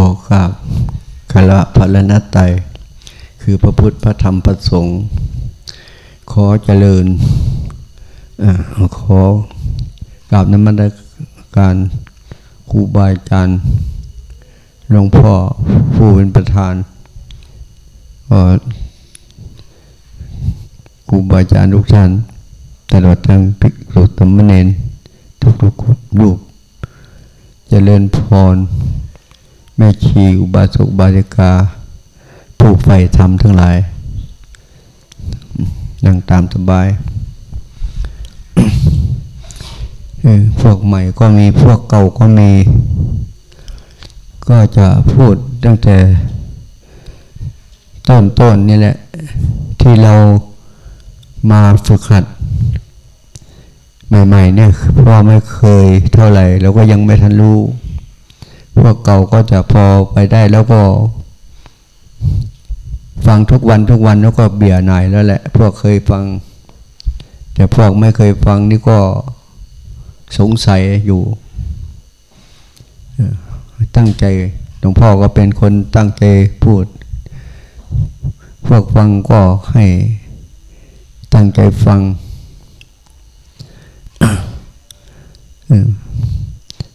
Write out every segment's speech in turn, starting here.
ขอกราบคาระพระนัตไตคือพระพุทธพระธรรมพระสงฆ์ขอเจริญอขอกราบนมัสการครูบาอาจารย์หลวงพ่อผู้เป็นประธานก็ครูบาอาจารย์ทุกท่านตลอดทั้งภิกษุสามเณรทุกๆรูปเจริญพร แม่ชีอุบาสกบาสิกาผู้ใฝ่ธรรมทั้งหลายนั่งตามสบายพวกใหม่ก็มีพวกเก่าก็มี ก็จะพูดตั้งแต่ต้นๆนนี่แหละ ที่เรามาฝึกหัด ใหม่ ๆ เนี่ยเพราะไม่เคยเท่าไหร่เราก็ยังไม่ทันรู้ พวกเก่าก็จะพอไปได้แล้วก็ ฟังทุกวันทุกวันแล้วก็เบี่ยหน่ายแล้วแหละ พวกเคยฟัง แต่พวกไม่เคยฟังนี่ก็สงสัยอยู่ ตั้งใจหลวงพ่อก็เป็นคนตั้งใจพูด พวกฟังก็ให้ตั้งใจฟัง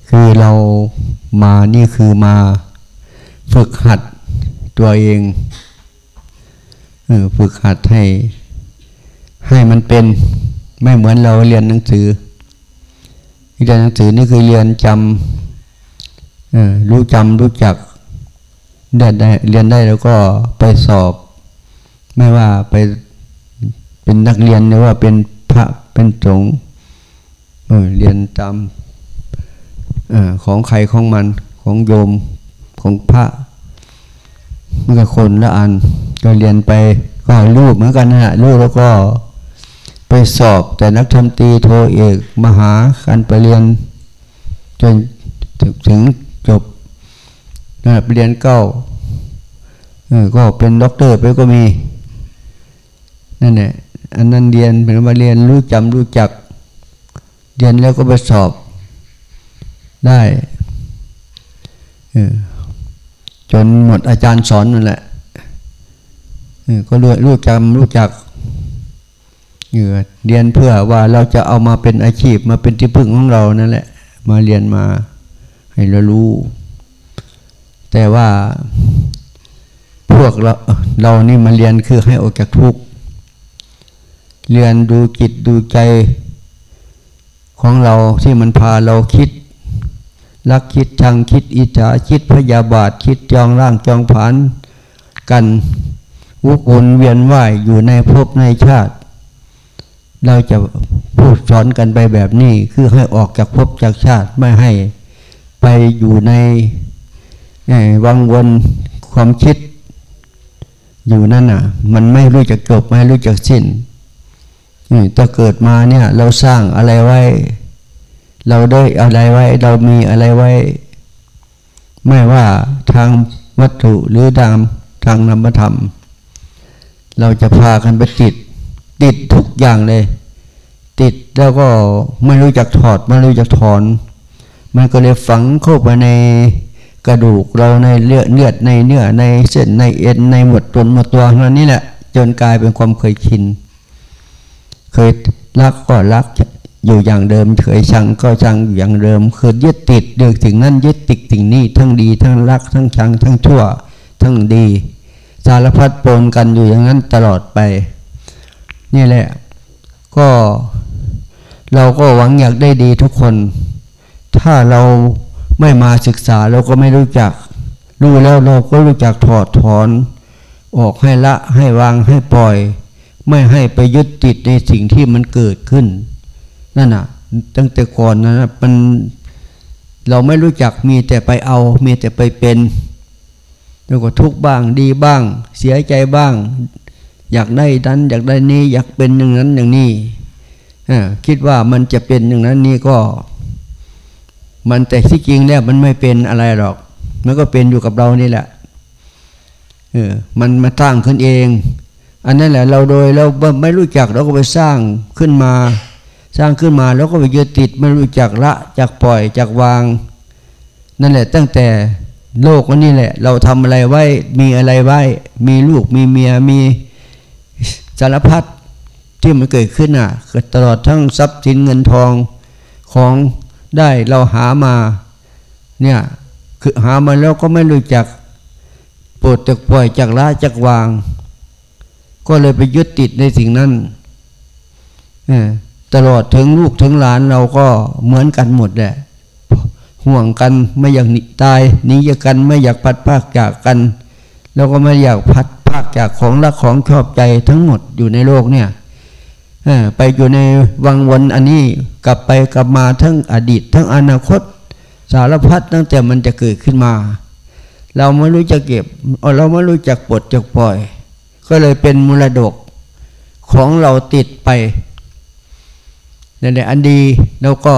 คือเรา มานี่คือมาฝึกหัดตัวเองฝึกหัดให้ ให้มันเป็นไม่เหมือนเราเรียนหนังสือเรียนหนังสือนี่คือเรียนจำรู้จำรู้จักได้ได้เรียนได้แล้วก็ไปสอบ ไม่ว่าไปเป็นนักเรียนหรือว่าเป็นพระเป็นสงฆ์เรียนตาม อของใครของมันของโยมของพระเมื่อคนละอันก็เรียนไปก็รูปเหมือนกันนะรูปแล้วก็ไปสอบแต่นักธรรมตีโทเอกมหาการไปเรียนจนถึงจบนะไปเรียนเก้าก็เป็นด็อกเตอร์ไปก็มีนั่นแหละอันนั้นเรียนเป็นมาเรียนรู้จำรู้จัก เรียนแล้วก็ไปสอบ ได้จนหมดอาจารย์สอนนั่นแหละก็รู้รู้จำรู้จักเรียนเพื่อว่าเราจะเอามาเป็นอาชีพมาเป็นที่พึ่งของเรานั่นแหละ มาเรียนมาให้เรารู้ แต่ว่าพวกเราเรานี่มาเรียนคือให้ออกจากทุกข์เรียนดูจิตดูใจของเราที่มันพาเราคิด รักคิดชังคิดอิจฉาคิดพยาบาทคิดจองร่างจองผานกันวุกวนเวียนว่ายอยู่ในภพในชาติ เราจะพูดสอนกันไปแบบนี้คือให้ออกจากภพจากชาติไม่ให้ไปอยู่ในวังวนความคิดอยู่นั่นน่ะ มันไม่รู้จักจบไม่รู้จักสิ้นถ้าเกิดมาเนี่ย เราสร้างอะไรไว้ เราได้อะไรไว้ เรามีอะไรไว้ ไม่ว่าทางวัตถุหรือทางทางนามธรรม เราจะพากันไปติด ติดทุกอย่างเลย ติดแล้วก็ไม่รู้จักถอด ไม่รู้จักถอน มันก็เลยฝังเข้าไปในกระดูกเราในเลือดเลือดในเนื้อในเส้นในเอ็นในหมดตนหมดตัวนั้นนี่แหละจนกลายเป็นความเคยชิน เคยรักก็รัก อยู่อย่างเดิมเคยชังก็ชังอย่างเดิม คือยึดติดเดือดถึงนั้นยึดติดถึงนี้ทั้งดี ทั้งรัก ทั้งชัง ทั้งชั่ว ทั้งดี สารพัดปนกันอยู่อย่างนั้นตลอดไป นี่แหละ ก็เราก็หวังอยากได้ดีทุกคน ถ้าเราไม่มาศึกษาเราก็ไม่รู้จัก รู้แล้วเราก็รู้จักถอดถอน ออกให้ละให้วางให้ปล่อย ไม่ให้ไปยึดติดในสิ่งที่มันเกิดขึ้น นั่นน่ะ ตั้งแต่ก่อนนะมันเราไม่รู้จักมีแต่ไปเอา มีแต่ไปเป็นแล้วก็ทุกบ้างดีบ้าง เสียใจบ้าง อยากได้นั้น อยากได้นี้อยากเป็นอย่างนั้นอย่างนี้คิดว่ามันจะเป็นอย่างนั้นนี่ก็ มันแต่ที่จริงแล้วมันไม่เป็นอะไรหรอก มันก็เป็นอยู่กับเรานี่แหละเออมันมาตั้งขึ้นเอง อันนั้นแหละ เราโดยเราไม่รู้จักเราก็ไปสร้างขึ้นมา สร้างขึ้นมาแล้วก็ไปยึดติดไม่รู้จักละจากปล่อยจากวาง นั่นแหละตั้งแต่โลกนี้แหละ เราทำอะไรไว้มีอะไรไว้ มีลูกมีเมียมีสารพัดที่มันเกิดขึ้นอะตลอดทั้งทรัพย์สินเงินทองของได้เราหามาเนี่ยคือหามาแล้วก็ไม่รู้จักปลดจากปล่อยจากละจากวาง ก็เลยไปยึดติดในสิ่งนั้น ตลอดถึงลูกถึงหลานเราก็เหมือนกันหมดแหละห่วงกันไม่อยากหนีตายหนีจากกันไม่อยากพัดภาคจากกัน แล้วก็ไม่อยากพัดภาคจากของรักของชอบใจทั้งหมดอยู่ในโลกเนี่ยไปอยู่ในวังวนอันนี้กลับไปกลับมาทั้งอดีต ทั้งอนาคต สารพัดตั้งแต่มันจะเกิดขึ้นมา เราไม่รู้จะเก็บ เราไม่รู้จักปลดจักปล่อย ก็เลยเป็นมรดกของเราติดไป นั่นแหละอันดีแล้วก็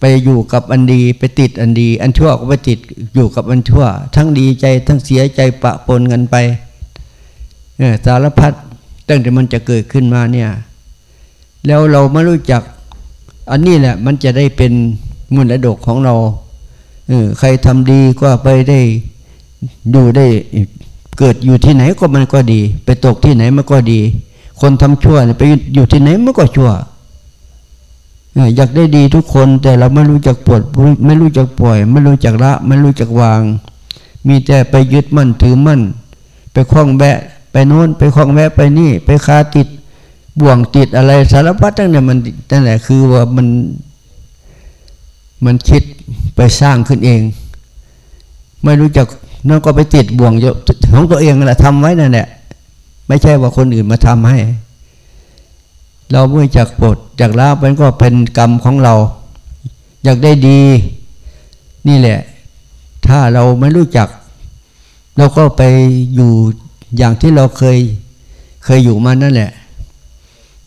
ไปอยู่กับอันดีไปติดอันดี อันชั่วก็ไปติดอยู่กับอันชั่ว ทั้งดีใจทั้งเสียใจปะปนกันไปสารพัดตั้งแต่มันจะเกิดขึ้นมาเนี่ย แล้วเราไม่รู้จัก อันนี้แหละมันจะได้เป็นมุลดกของเราเออใครทำดีก็ไปได้อยู่ได้เกิดอยู่ที่ไหนก็มันก็ดี ไปตกที่ไหนมันก็ดี คนทำชั่วไปอยู่ที่ไหนมันก็ชั่ว อยากได้ดีทุกคนแต่เราไม่รู้จักปวดไม่รู้จักปล่อย ไม่รู้จักละ ไม่รู้จักวาง มีแต่ไปยึดมั่นถือมั่น ไปคล้องแบะไปโน้นไปคล้องแวะไปนี่ ไปคาติดบ่วงติดอะไรสารพัดตั้งแต่มันตั้งแต่คือว่ามันมันคิดไปสร้างขึ้นเอง ไม่รู้จักนั่นก็ไปติดบ่วงของตัวเองแหละทำไว้นั่นแหละไม่ใช่ว่าคนอื่นมาทำให้ เราเมื่อจากปลดจากละมันก็เป็นกรรมของเรา อยากได้ดี นี่แหละ ถ้าเราไม่รู้จัก เราก็ไปอยู่อย่างที่เราเคยเคยอยู่มานั่นแหละ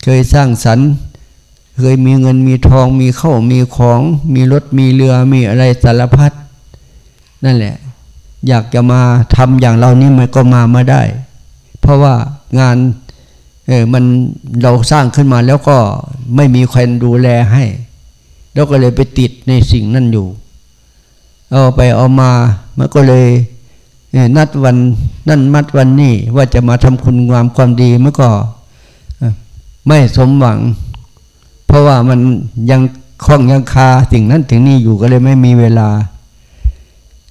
เคยสร้างสรรค์ เคยมีเงินมีทองมีเข้ามีของ มีรถมีเรือมีอะไรสารพัดนั่นแหละ อยากจะมาทำอย่างเรานี่มันก็มาไม่ได้ เพราะว่างาน เออมันเราสร้างขึ้นมาแล้วก็ไม่มีใครดูแลให้ แล้วก็เลยไปติดในสิ่งนั่นอยู่ เอาไปเอามามันก็เลยนัดวันนั่นมัดวันนี้ว่าจะมาทำคุณงามความดีมันก็ไม่สมหวัง เพราะว่ามันยังคล้องยังคาสิ่งนั้นถึงนี้อยู่ก็เลยไม่มีเวลา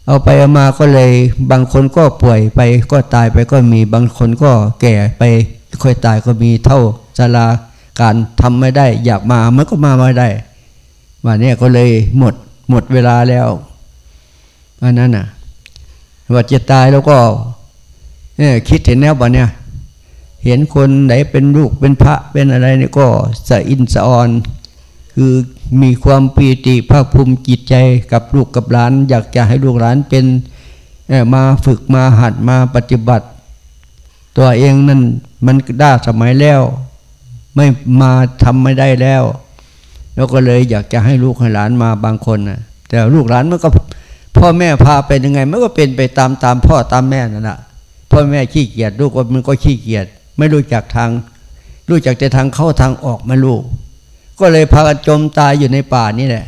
เอาไปเอามาก็เลย บางคนก็ป่วยไปก็ตายไปก็มีบางคนก็แก่ไป ค่อยตายก็มีเท่าสาราการทำไม่ได้ อยากมามันก็มาไม่ได้วันนี้ก็เลยหมดหมดเวลาแล้วอันนั้นน่ะว่าจะตายแล้วก็คิดเห็นแล้วบ่เนี่ยเห็นคนไหนเป็นลูกเป็นพระเป็นอะไรนี่ก็สะอินสะออน คือมีความปีติภาคภูมิจิตใจกับลูกกับหลาน อยากจะให้ลูกหลานเป็นมาฝึกมาหัดมาปฏิบัติ ตัวเองนั่น มันได้สมัยแล้ว ไม่มาทำไม่ได้แล้ว แล้วก็เลยอยากจะให้ลูกให้หลานมาบางคนนะแต่ลูกหลานมันก็พ่อแม่พาไปยังไงมันก็เป็นไปตามตามพ่อตามแม่นั่นแหละพ่อแม่ขี้เกียจลูกมันก็ขี้เกียจไม่รู้จักทาง รู้จักแต่ทางเข้าทางออกมาลูก ก็เลยพากันจมตายอยู่ในป่านี่แหละ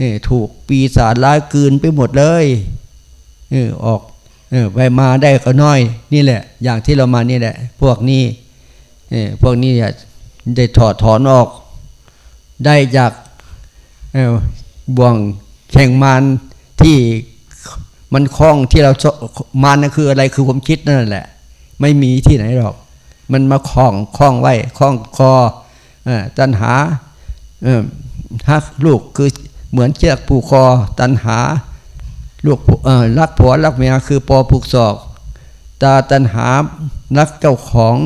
นี่ถูกปีศาจล้ายกืนไปหมดเลยนี่ออก ไปมาได้ก็น้อย นี่แหละ อย่างที่เรามานี่แหละ พวกนี้พวกนี้ได้ถอดถอนออก ได้จากบ่วงแข่งมานที่มันคล้องที่เรามานนั่นคืออะไรคือความคิดนั่นแหละ ไม่มีที่ไหนหรอก มันมาคล้องคล้องไว้คล้องคอตันหาฮักลูกคือเหมือนเชือกผูกคอตันหา ลูกรักผัวรักเมียคือปอผูกศอก ตาตันหารักเจ้าของ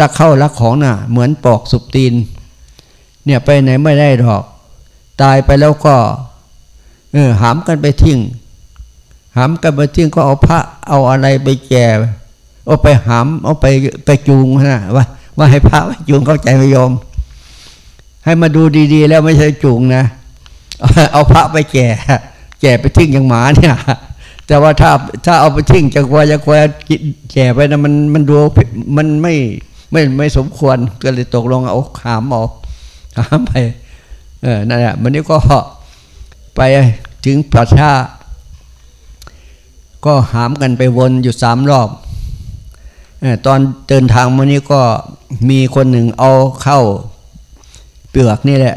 รักเข้ารักของน่ะ เหมือนปอกสุบตีน เนี่ยไปไหนไม่ได้หรอก ตายไปแล้วก็ เออหามกันไปทิ้งหามกันไปทิ้งก็เอาพระเอาอะไรไปแก่เอาไปหามเอาไปไปจูงนะว่าว่าให้พระจูงเข้าใจไม่ยอมให้มาดูดี ๆ แล้วไม่ใช่จูงนะ เอาพระไปแก่ แก่ไปทิ้งอย่างหมาเนี่ย แต่ว่าถ้าถ้าเอาไปทิ้งจะกว่าจะกว่าแก่ไปนะมันมันดูมันไม่ไม่ไม่สมควรก็เลยตกลงเอาหามเอาหามไปเออนั่นแหละมันนี้ก็ไปถึงประชาก็หามกันไปวนอยู่สามรอบตอนเดินทางมานี้ก็มีคนหนึ่งเอาเข้าเปลือกนี่แหละ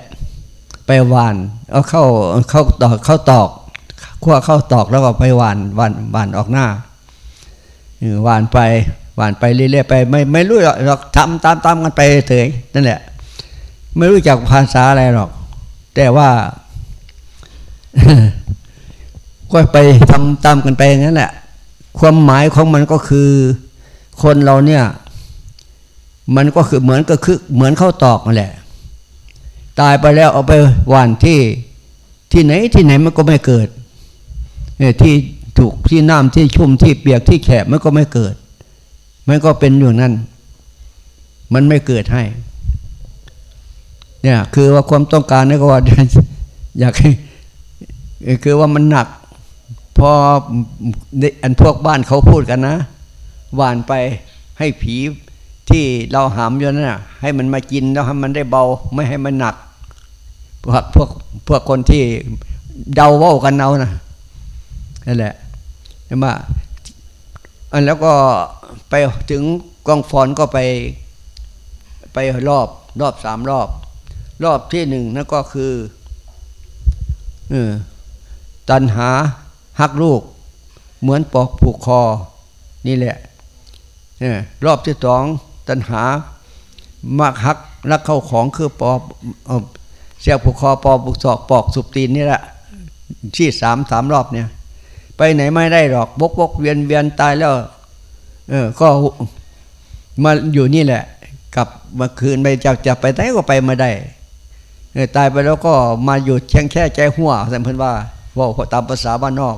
ไปหวาน เอาเข้าเข้าตอกเข้าตอก ขั้วเข้าตอกแล้วก็ไปหวานหวานหวานออกหน้าหวานไปหวานไปเรื่อยๆไป ไม่ไม่รู้หรอกทำตามตามกันไปเถยนั่นแหละ ไม่รู้จักภาษาอะไรหรอก แต่ว่า ก็ไปทำตามกันไปงนั้นแหละ ความหมายของมันก็คือ คนเราเนี่ย มันก็คือเหมือนก็คือเหมือนเข้าตอกนั่นแหละ ตายไปแล้วเอาไปหวานที่ที่ไหนที่ไหนมันก็ไม่เกิด ที่ถูกที่น้ำที่ชุ่มที่เปียกที่แฉะมันก็ไม่เกิด มันก็เป็นอย่างนั้น มันไม่เกิดให้ เนี่ย คือว่าความต้องการนี่ก็ว่าอยากให้คือว่ามันหนัก พออันพวกบ้านเขาพูดกันนะหวานไปให้ผีที่เราหามอยู่นั่นให้มันมากินแล้วให้มันได้เบาไม่ให้มันหนักพวกพวกพวกคนที่เดาว่ากันเอานะ นั่นแหละใช่ไหมอันแล้วก็ไปถึงกองฟอนก็ไปไปรอบรอบสามรอบ รอบที่หนึ่งนั่นก็คือเออตันหาหักลูก เหมือนปอกผูกคอ นี่แหละเนี่ยรอบที่สองตันหามากหักรักเข้าของคือปอกเสียผูกคอปอกผูกศอกปอกสุบตีนนี่แหละที่สามสามรอบเนี่ย ไปไหนไม่ได้หรอกบกบกเวียนเวียนตายแล้ว เออ ก็มาอยู่นี่แหละ กลับมาคืนไปจะจะไปไหนก็ไปไมาได้ตายไปแล้วก็มาอยู่แค่แค่ใจหัวสัมพันว่าว่าตามภาษาบ้านนอก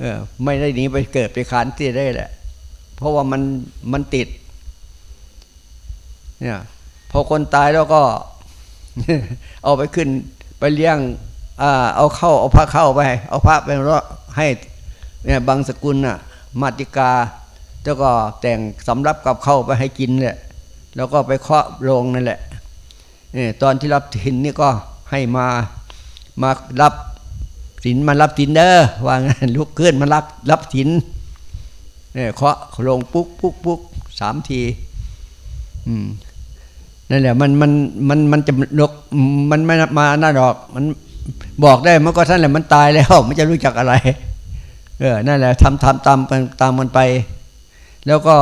เออ ไม่ได้หนีไปเกิดไปขานที่ได้แหละ เพราะว่ามันมันติด เนี่ยพอคนตายแล้วก็ เอาไปขึ้นไปเลี้ยงอ่าเอาเข้าเอาพระเข้าไป เอาพระไปร ให้เนี่ยบางสกุลน่ะมาติกาแล้วก็แต่งสำรับกับเข้าไปให้กินแหละแล้วก็ไปเคาะโรงนั่นแหละเนี่ตอนที่รับถินนี่ก็ให้มามารับสินมารับสินเด้อว่างั้นลุกขึ้นมารับรับสินเนี่ยเคาะลงปุ๊กปุ๊กปุ๊กสามที อืมนั่นแหละมันมันมันมันจะลกมันไม่มาหน้าดอก มันบอกได้มันก็ท่านแหละมันตายแล้ว มันจะรู้จักอะไร เออนั่นแหละทำทำตามตามมันไป แล้วก็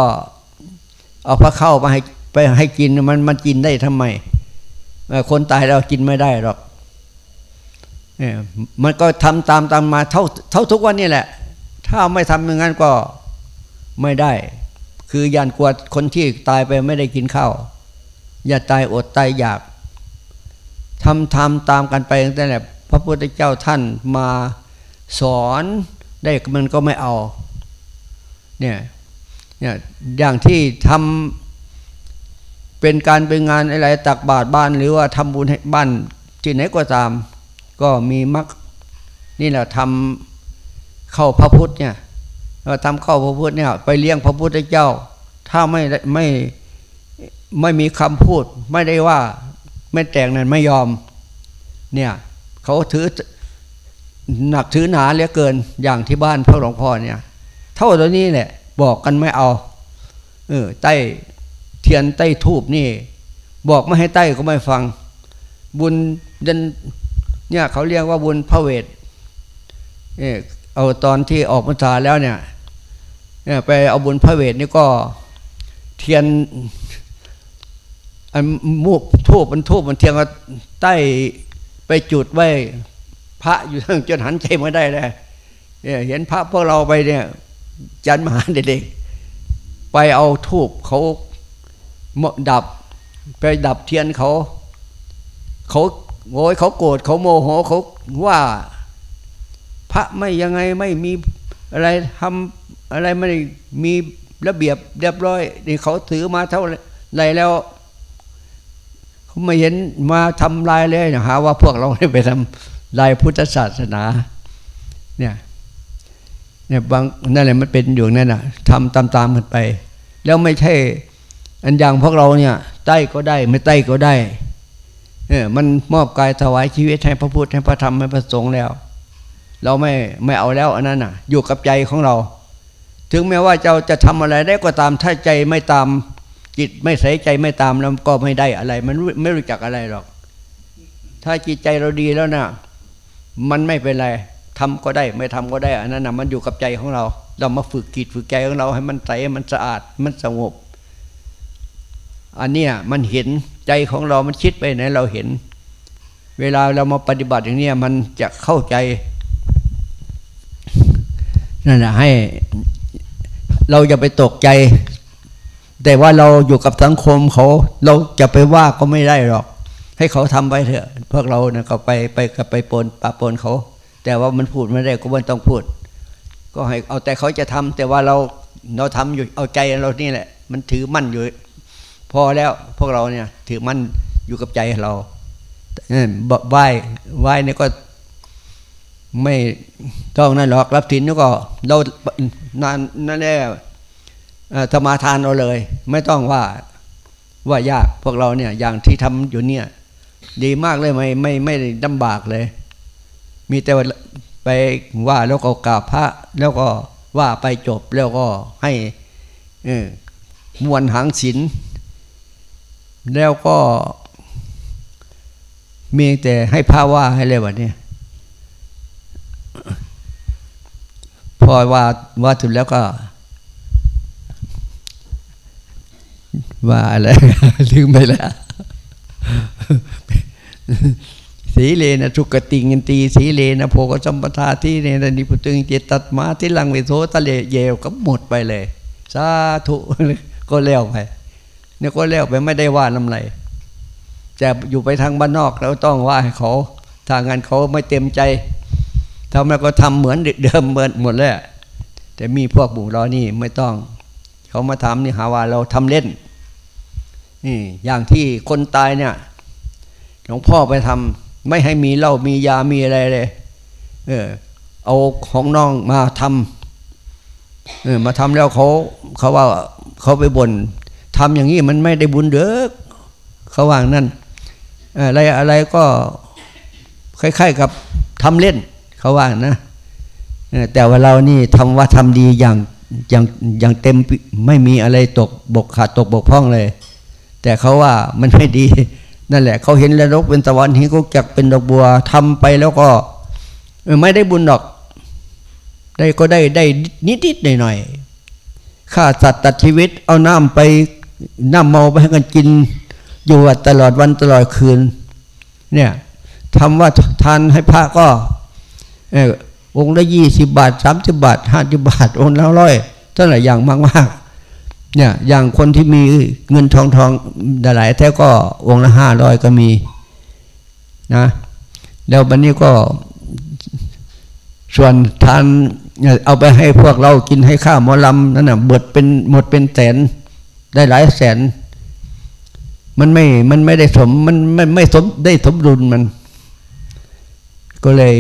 เอาพระเข้ามาให้ไปให้กินมันมันกินได้ทำไมคนตายเรากินไม่ได้หรอกเนี่ยมันก็ทำตามตามมาเท่าเท่าทุกวันนี่แหละ ถ้าไม่ทำอย่างนั้นก็ไม่ได้ คือยานกลัวคนที่ตายไปไม่ได้กินข้าวอย่าตายอดตายอยากทำทำตามกันไปตั้งแต่พระพุทธเจ้าท่านมาสอน ได้มันก็ไม่เอา เนี่ยเนี่ยอย่างที่ทำเป็นการเป็นงานอะไรตักบาตรบ้านหรือว่าทำบุญให้บ้านที่ไหนก็ตาม ก็มีมักนี่แหละทำเข้าพระพุทธเนี่ยทำเข้าพระพุทธเนี่ยไปเลี้ยงพระพุทธเจ้า ถ้าไม่ไม่ไม่มีคำพูด ไม่ได้ว่าไม่แต่งนั้นไม่ยอม เนี่ยเขาถือ หนักถือหนาเหลือเกินอย่างที่บ้านพระหลวงพ่อเนี่ย เท่าตัวนี้แหละบอกกันไม่เอาเออใต้เทียนใต้ทูบนี่ บอกไม่ให้ใต้ก็ไม่ฟัง บุญดันเนี่ยเขาเรียกว่าบุญพระเวทเออเอาตอนที่ออกพรรษาแล้วเนี่ยเนี่ยไปเอาบุญพระเวทนี่ก็เทียนอันมูบทูบมันทูบมันเทียนก็ใต้ไปจุดไว้ พระอยู่ทั้งจนหันใจไม่ได้เลยเห็นพระพวกเราไปเนี่ยจันมหาเด็กๆไปเอาทูบเขาดับไปดับเทียนเขา เขาโอยเขาโกรธเขาโมโหเขาว่า พระไม่ยังไงไม่มีอะไรทำอะไรไม่มีระเบียบเรียบร้อยนี่เขาถือมาเท่าไรแล้วเขาไม่เห็นมาทำลายเลยนะหาว่าพวกเราไปทำ ลายพุทธศาสนาเนี่ยเนี่ยบางนั่นแหละมันเป็นอยู่นั่นน่ะทำตามๆกันไป แล้วไม่ใช่ อันอย่างพวกเราเนี่ยใต้ก็ได้ไม่ใต้ก็ได้เออมันมอบกายถวายชีวิตให้พระพุทธให้พระธรรมให้พระสงฆ์แล้ว เราไม่ไม่เอาแล้วอันนั้นน่ะ อยู่กับใจของเรา ถึงแม้ว่าเราจะทำอะไรได้ก็ตามถ้าใจไม่ตามจิตไม่ใส่ใจไม่ตามแล้วก็ไม่ได้อะไร มันไม่รู้จักอะไรหรอก ถ้าจิตใจเราดีแล้วนะ่ะ มันไม่เป็นไรทำก็ได้ไม่ทำก็ได้อันนั้นนะมันอยู่กับใจของเรา เรามาฝึกจิตฝึกใจของเราให้มันใสมันสะอาดมันสงบ อันเนี้ยมันเห็นใจของเรา มันคิดไปไหนเราเห็น เวลาเรามาปฏิบัติอย่างนี้มันจะเข้าใจนั่นแหละให้เราอย่าไปตกใจ แต่ว่าเราอยู่กับสังคมเขา เราจะไปว่าก็ไม่ได้หรอก ให้เขาทำไปเถอะพวกเราเนี่ยก็ไปไปกับไปปนปะปนเขา แต่ว่ามันพูดไม่ได้ก็ไม่ต้องพูด ก็ให้เอาแต่เขาจะทำแต่ว่าเราเราทำอยู่เอาใจเรานี่แหละ มันถือมั่นอยู่ พอแล้วพวกเราเนี่ยถือมั่นอยู่กับใจเราไหว้ไหว้เนี่ยก็ไม่ต้องนั่นหรอกรับถินก็เรานานนั่นแหละธรรมาทานเราเลย ไม่ต้องว่าว่ายากพวกเราเนี่ยอย่างที่ทำอยู่เนี่ย ดีมากเลยไม่ไม่ไม่ลำบากเลย มีแต่ไปว่าแล้วก็กราบพระ แล้วก็ว่าไปจบแล้วก็ให้มวลหางศิลแล้วก็มีแต่ให้พระว่าให้เลยวันนี้พอว่าว่าถึงแล้วก็ว่าอะไรลืมไปแล้ว สีเลนะทุกติงินตีสีเลนะโพกสัมปทาที่เนรนิพุตึงเจตัดมาที่ลังเวโทตะเลเยวก็หมดไปเลยสาธุก็แล้วไปเนี่ยก็แล้วไปไม่ได้ว่าลำไรแต่อยู่ไปทางบ้านนอกแล้วต้องว่าให้เขาทางงานเขาไม่เต็มใจทำแล้วก็ทำเหมือนเดิมเหมือนหมดเลยแต่มีพวกบุญเรานี่ไม่ต้อง เขามาทำนี่หาว่าเราทำเล่น นี่อย่างที่คนตายเนี่ย หลวงพ่อไปทำไม่ให้มีเหล้ามียามีอะไรเลย เออ เอาของน้องมาทำเออมาทำแล้วเขาเขาว่าเขาไปบน่นทำอย่างนี้มันไม่ได้บุญเด้อเขาว่างนั่นอะไรอะไรก็คล้ายๆกับทำเล่น เขาว่านะแต่ว่าเรานี่ทำว่าทำดีอย่างอย่างอย่างเต็มไม่มีอะไรตกบกขาดตกบกพร่องเลย แต่เขาว่ามันไม่ดี นั่นแหละเขาเห็นแล้วรกเป็นตะวันเห็นก็จักเป็นดอกบัวทำไปแล้วก็ ไม่ได้บุญดอก ได้ก็ได้ได้นิดๆหน่อยๆฆ่าสัตว์ตัดชีวิต เอาน้ำไปน้ำเมาไปให้กันกิน อยู่ตลอดวันตลอดคืน เนี่ยทำว่าทานให้พระก็องค์ละยี่สิบบาทสามสิบบาทห้าสิบบาทองค์ละร้อยเท่าไหร่อย่างมากมาก เนี่ยอย่างคนที่มีเงินทองทองหลายแท้ก็องละห้าร้อยก็มีนะแล้วบันนี้ก็ส่วนทานเอาไปให้พวกเรากินให้ข้าวมอลำนั่นน่ะเบิดเป็นหมดเป็นแสนได้หลายแสน มันไม่มันไม่ได้สมมันไม่ไม่สมได้สมดุลมัน ก็เลย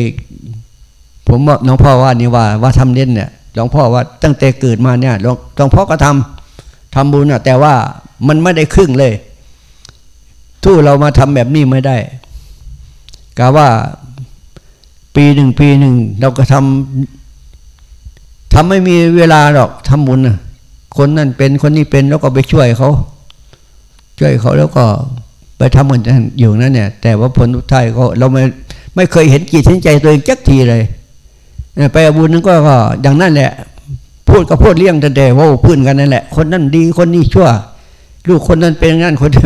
ผมว่าหลวงพ่อว่านี่ว่าว่าทำเล่นเนี่ยหลวงพ่อว่าตั้งแต่เกิดมาเนี่ยหลวงหลวงพ่อก็ทำ ทำบุญอะแต่ว่ามันไม่ได้ครึ่งเลย ทู่เรามาทำแบบนี้ไม่ได้กะว่าปีหนึ่งปีหนึ่งเราก็ทำทำไม่มีเวลาหรอกทำบุญนะคนนั่นเป็นคนนี้เป็นแล้วก็ไปช่วยเขา ช่วยเขาแล้วก็ไปทำเหมือนอยู่นั่นเนี่ย แต่ว่าผลทุกท้ายก็เราไม่ไม่เคยเห็นจิตเห็นใจตัวเองจักทีเลย ไปอาบุญนั้นก็ก็อย่างนั้นแหละ พูดก็พูดเลี้ยงแต่แต่ว่าพื้นกันนั่นแหละ คนนั้นดีคนนี้ชั่ว ลูกคนนั้นเป็นงั้นคนนี้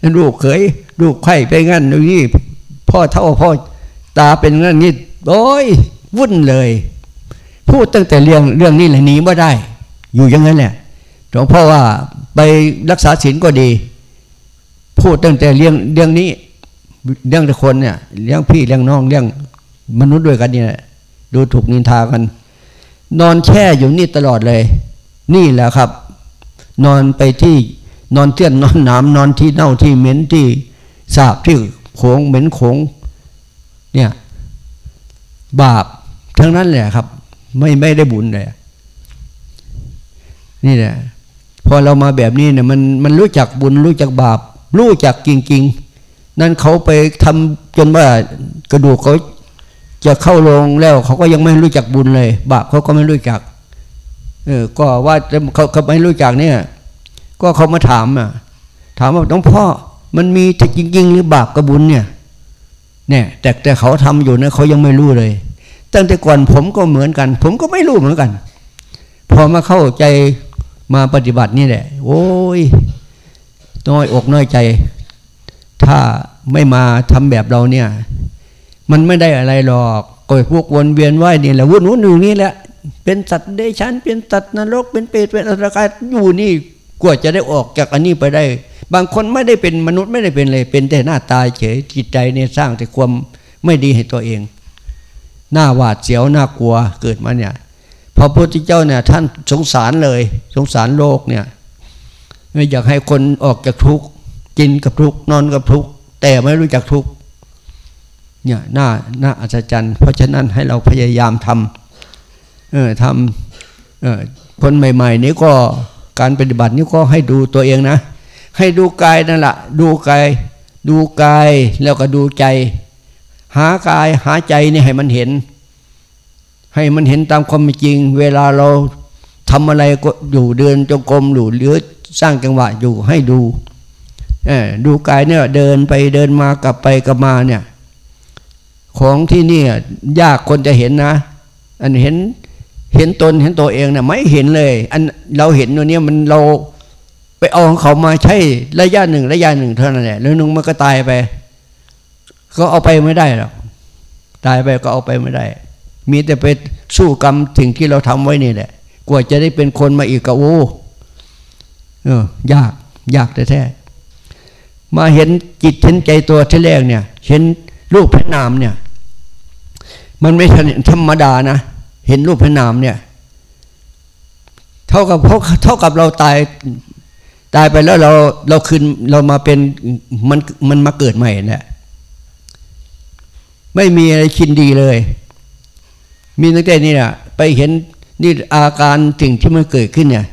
นั่นลูกเขยลูกไข่เป็นงั้นนี่พ่อเท่าพ่อตาเป็นงั้นนี่โอ้ยวุ่นเลย พูดตั้งแต่เรื่องเรื่องนี้เลยหนีไม่ได้ อยู่อย่างนั้นแหละหลวงพ่อว่าไปรักษาศีลก็ดี พูดตั้งแต่เรื่องเรื่องนี้ เรื่องแต่คนเนี่ยเรื่องพี่เรื่องน้องเรื่องมนุษย์ด้วยกันเนี่ยดูถูกนินทากัน นอนแช่อยู่นี่ตลอดเลย นี่แหละครับ นอนไปที่นอนเตี้ยนนอนหนามนอนที่เน่าที่เหม็นที่สาบที่โขงเหม็นโขงเนี่ยบาปทั้งนั้นแหละครับ ไม่ไม่ได้บุญเลยนี่แหละพอเรามาแบบนี้เนี่ยมันมันรู้จักบุญรู้จักบาป รู้จักจริงๆ นั่นเขาไปทำจนว่ากระดูกเขา จะเข้าโรงแล้วเขาก็ยังไม่รู้จักบุญเลย บาปเขาก็ไม่รู้จัก เออ ก็ว่าเขาเขาไม่รู้จักเนี่ย ก็เขามาถามอะ ถามว่าน้องพ่อ มันมีจริง ๆ หรือบาปกับบุญเนี่ย เนี่ย แต่แต่เขาทำอยู่นะเขายังไม่รู้เลย ตั้งแต่ก่อนผมก็เหมือนกัน ผมก็ไม่รู้เหมือนกัน พอมาเข้าใจมาปฏิบัตินี่แหละ โอ้ยน้อยอกน้อยใจ ถ้าไม่มาทำแบบเราเนี่ย มันไม่ได้อะไรหรอกก็พวกวนเวียนว่ายนี่แหละวุ่นวุ่นอยู่นี่แหละ เป็นสัตว์เดชันเป็นสัตว์นรก เป็นเปรตเป็นอัตรกายอยู่นี่กว่าจะได้ออกจากอันนี้ไปได้ บางคนไม่ได้เป็นมนุษย์ไม่ได้เป็นเลยเป็นแต่หน้าตาเฉยจิตใจเนี่ยสร้างแต่ความไม่ดีให้ตัวเอง หน้าหวาดเสียวหน้ากลัวเกิดมาเนี่ยพอพระพุทธเจ้าเนี่ยท่านสงสารเลย สงสารโลกเนี่ยไม่อยากให้คนออกจากทุกข์กินกับทุกข์นอนกับทุกข์แต่ไม่รู้จักทุกข์ เนี่ยน่าน่าอัศจรรย์เพราะฉะนั้นให้เราพยายามทำเออทำเออคนใหม่ ๆ นี้ก็การปฏิบัตินี้ก็ให้ดูตัวเองนะ ให้ดูกายนั่นแหละดูกายดูกายแล้วก็ดูใจ หากายหาใจนี่ให้มันเห็น ให้มันเห็นตามความจริง เวลาเราทำอะไรก็อยู่เดินจงกรมหรือหรือสร้างจังหวะอยู่ให้ดูดูกายเนี่ยเดินไปเดินมากลับไปกลับมาเนี่ย ของที่นี่ยากคนจะเห็นนะ อันเห็นเห็นตนเห็นตัวเองเนี่ยไม่เห็นเลย อันเราเห็นตัวนี้มันเราไปเอาของเขามาใช้ระยะหนึ่งระยะหนึ่งเท่านั้นแหละแล้วนึงมันก็ตายไป ก็เอาไปไม่ได้หรอกตายไปก็เอาไปไม่ได้ มีแต่ไปสู้กรรมถึงที่เราทำไว้นี่แหละ กว่าจะได้เป็นคนมาอีกก็โอ้เออยาก ยากแท้ๆมาเห็นจิตเห็นใจตัวที่แรกเนี่ย เห็นรูปพระนามเนี่ย มันไม่ธรรมดานะ เห็นรูปพระนามเนี่ย เท่ากับเท่ากับเราตายตายไปแล้วเราเราคืนเรามาเป็นมันมันมาเกิดใหม่แหละไม่มีอะไรชินดีเลย มีตั้งแต่นี่แหละไปเห็นนี่อาการสิ่งที่มันเกิดขึ้นเนี่ย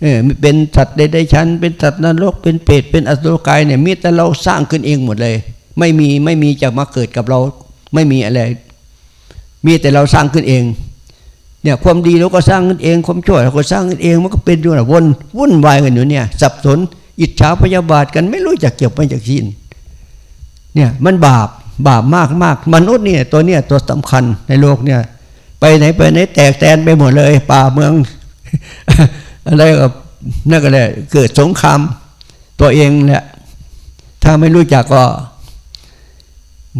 เออเป็นสัตว์ใดๆชั้น เป็นสัตว์นรกเป็นเปรตเป็นอสุรกายเนี่ยมีแต่เราสร้างขึ้นเองหมดเลย ไม่มีไม่มีจะมาเกิดกับเรา ไม่มีอะไร มีแต่เราสร้างขึ้นเอง เนี่ยความดีเราก็สร้างขึ้นเอง ความชั่วเราก็สร้างขึ้นเอง มันก็เป็นอยู่นะวนวุ่นวายกันอยู่เนี่ย สับสน อิจฉาพยาบาทกันไม่รู้จักเก็บไม่จักชินเนี่ยมันบาปบาปมากมากมนุษย์เนี่ยตัวเนี่ยตัวสำคัญในโลกเนี่ยไปไหนไปไหนแตกแตนไปหมดเลย ป่าเมือง อะไรก็นั่นก็เลยเกิดสงครามตัวเองแหละถ้าไม่รู้จักก็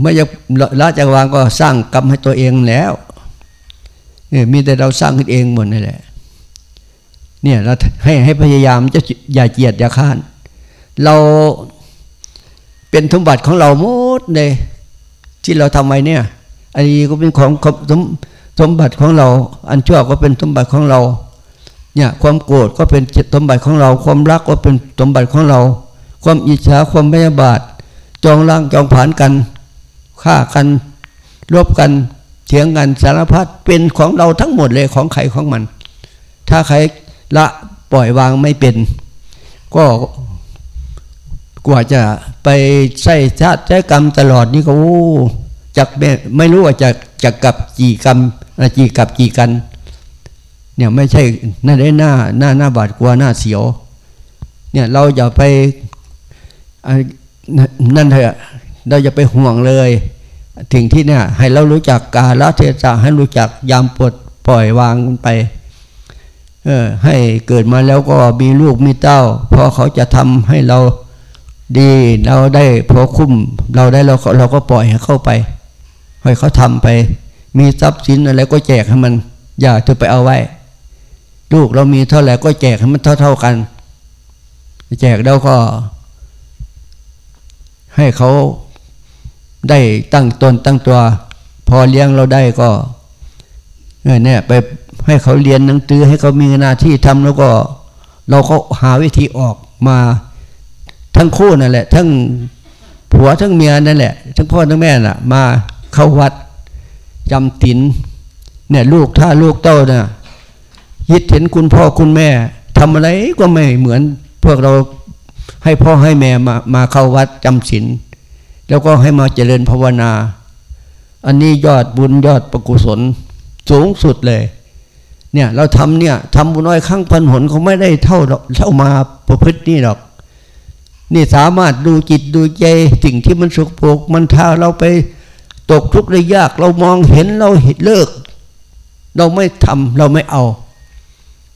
ไม่จะละจากวางก็สร้างกรรมให้ตัวเองแล้วเนี่ยมีแต่เราสร้างขึ้นเองหมดนี่แหละ เนี่ยเราให้ให้พยายามจะอย่าเกียดอย่าข้าน เราเป็นสมบัติของเราหมดเลยที่เราทำไว้เนี่ยอันนี้ก็เป็นของสมสมบัติของเรา อันชั่วก็เป็นสมบัติของเรา เนี่ยความโกรธก็เป็นสมบัติของเรา ความรักก็เป็นสมบัติของเรา ความอิจฉาความพยาบาทจองร่างจองผานกัน ฆ่ากันลบกันเถียงกันสารพัดเป็นของเราทั้งหมดเลยของใครของมัน ถ้าใครละปล่อยวางไม่เป็น ก็กว่าจะไปใช้ชาติใช้กรรมตลอดนี่ก็โอ้จักไม่รู้ว่าจะจะกับกี่กรรมกี่กับกี่กัน เนี่ยไม่ใช่น่าได้หน้าหน้าหน้าบาดกลัวหน้าเสียว เนี่ยเราอย่าไปนั่นเถอะ เราอย่าไปห่วงเลยถึงที่เนี่ยให้เรารู้จักกาลเทศะให้รู้จักยามปลดปล่อยวางไป เออให้เกิดมาแล้วก็มีลูกมีเต้า พอเขาจะทำให้เราดีเราได้พอคุ้มเราได้เราเราก็ปล่อยให้เข้าไป ให้เขาทำไป มีทรัพย์สินอะไรก็แจกให้มัน อย่าจะไปเอาไว้ ลูกเรามีเท่าไหร่ก็แจกให้มันเท่า ๆกัน แจกแล้วก็ ให้เขา ได้ตั้งตนตั้งตัว พอเลี้ยงเราได้ก็เนี่ยไปให้เขาเรียนหนังสือให้เขามีหน้าที่ทำแล้วก็ เราก็หาวิธีออกมา ทั้งคู่นั่นแหละ ทั้งผัวทั้งเมียนั่นแหละ ทั้งพ่อทั้งแม่น่ะ มาเข้าวัดจำตินเนี่ยลูกถ้าลูกเต้าน่ะยิดเห็นคุณพ่อคุณแม่ทำอะไรก็ไม่เหมือนพวกเราให้พ่อให้แม่มามาเข้าวัดจำศีล แล้วก็ให้มาเจริญภาวนา อันนี้ยอดบุญยอดประกุศลสูงสุดเลย เนี่ยเราทำเนี่ยทำบุญน้อยครั้งพันหนเขาไม่ได้เท่าเท่ามาประพฤตินี่หรอก นี่สามารถดูจิตดูใจสิ่งที่มันสุกปกมันท้าเราไปตกทุกข์ได้ยาก เรามองเห็นเราเห็นเลิก เราไม่ทำเราไม่เอา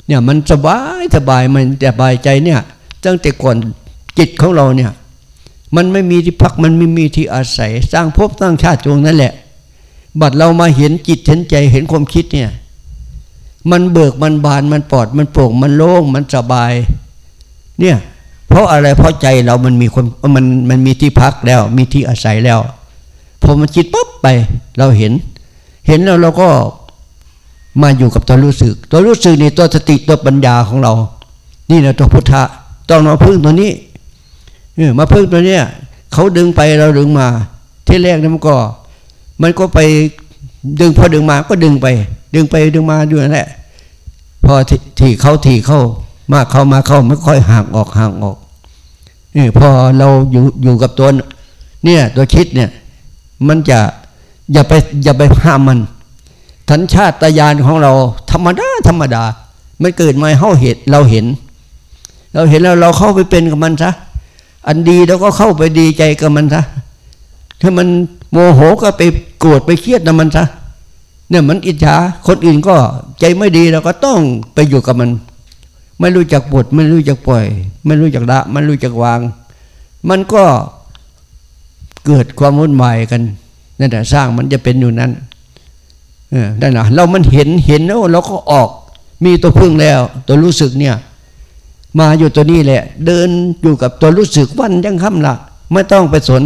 เนี่ยมันสบายสบายมันสบายใจเนี่ยตั้งแต่ก่อนจิตของเราเนี่ย มันไม่มีที่พักมันไม่มีที่อาศัย สร้างภพสร้างชาติตรงนั้นแหละ บัดเรามาเห็นจิตเห็นใจเห็นความคิดเนี่ย มันเบิกมันบานมันปลอดมันโปร่งมันโล่งมันสบาย เนี่ย เพราะอะไรเพราะใจเรามันมีคนมันมันมีที่พักแล้ว มีที่อาศัยแล้วพอมันจิตปุ๊บไป เราเห็น เห็นแล้วเราก็มาอยู่กับตัวรู้สึก ตัวรู้สึกนี่ตัวสติตัวปัญญาของเรา นี่แหละตัวพุทธะต้องมาพึ่งตัวนี้ มาพึ่งตัวเนี้ยเขาดึงไปเราดึงมา ที่แรกนั้นมันก็ มันก็ไปดึงพอดึงมาก็ดึงไป ดึงไปดึงมาด้วยนั่นแหละ พอที่เขาที่เข้า มาเข้ามาเข้าไม่ค่อยห่างออกห่างออกนี่พอเราอยู่อยู่กับตัวเนี่ย ตัวคิดเนี่ย มันจะอย่าไปอย่าไปห้ามมันทันชาติตายานของเรา ธรรมดาธรรมดาไม่เกิดมาเฮาเหตุเราเห็น เราเห็นแล้วเราเข้าไปเป็นกับมันซะ อันดีเราก็เข้าไปดีใจกับมันซะถ้ามันโมโหก็ไปโกรธไปเครียดกับมันซะเนี่ยมันอิจฉาคนอื่นก็ใจไม่ดีเราก็ต้องไปอยู่กับมัน ไม่รู้จักปวดไม่รู้จักปล่อย ไม่รู้จักละไม่รู้จักวาง มันก็เกิดความวุ่นวายกันนั่นแหละสร้างมันจะเป็นอยู่นั้นเออได้นะเรามันเห็นเห็นแล้วเราก็ออก มีตัวพึ่งแล้ว ตัวรู้สึกเนี่ย มาอยู่ตัวนี้แหละ เดินอยู่กับตัวรู้สึกวันยังค่ำละไม่ต้องไปสน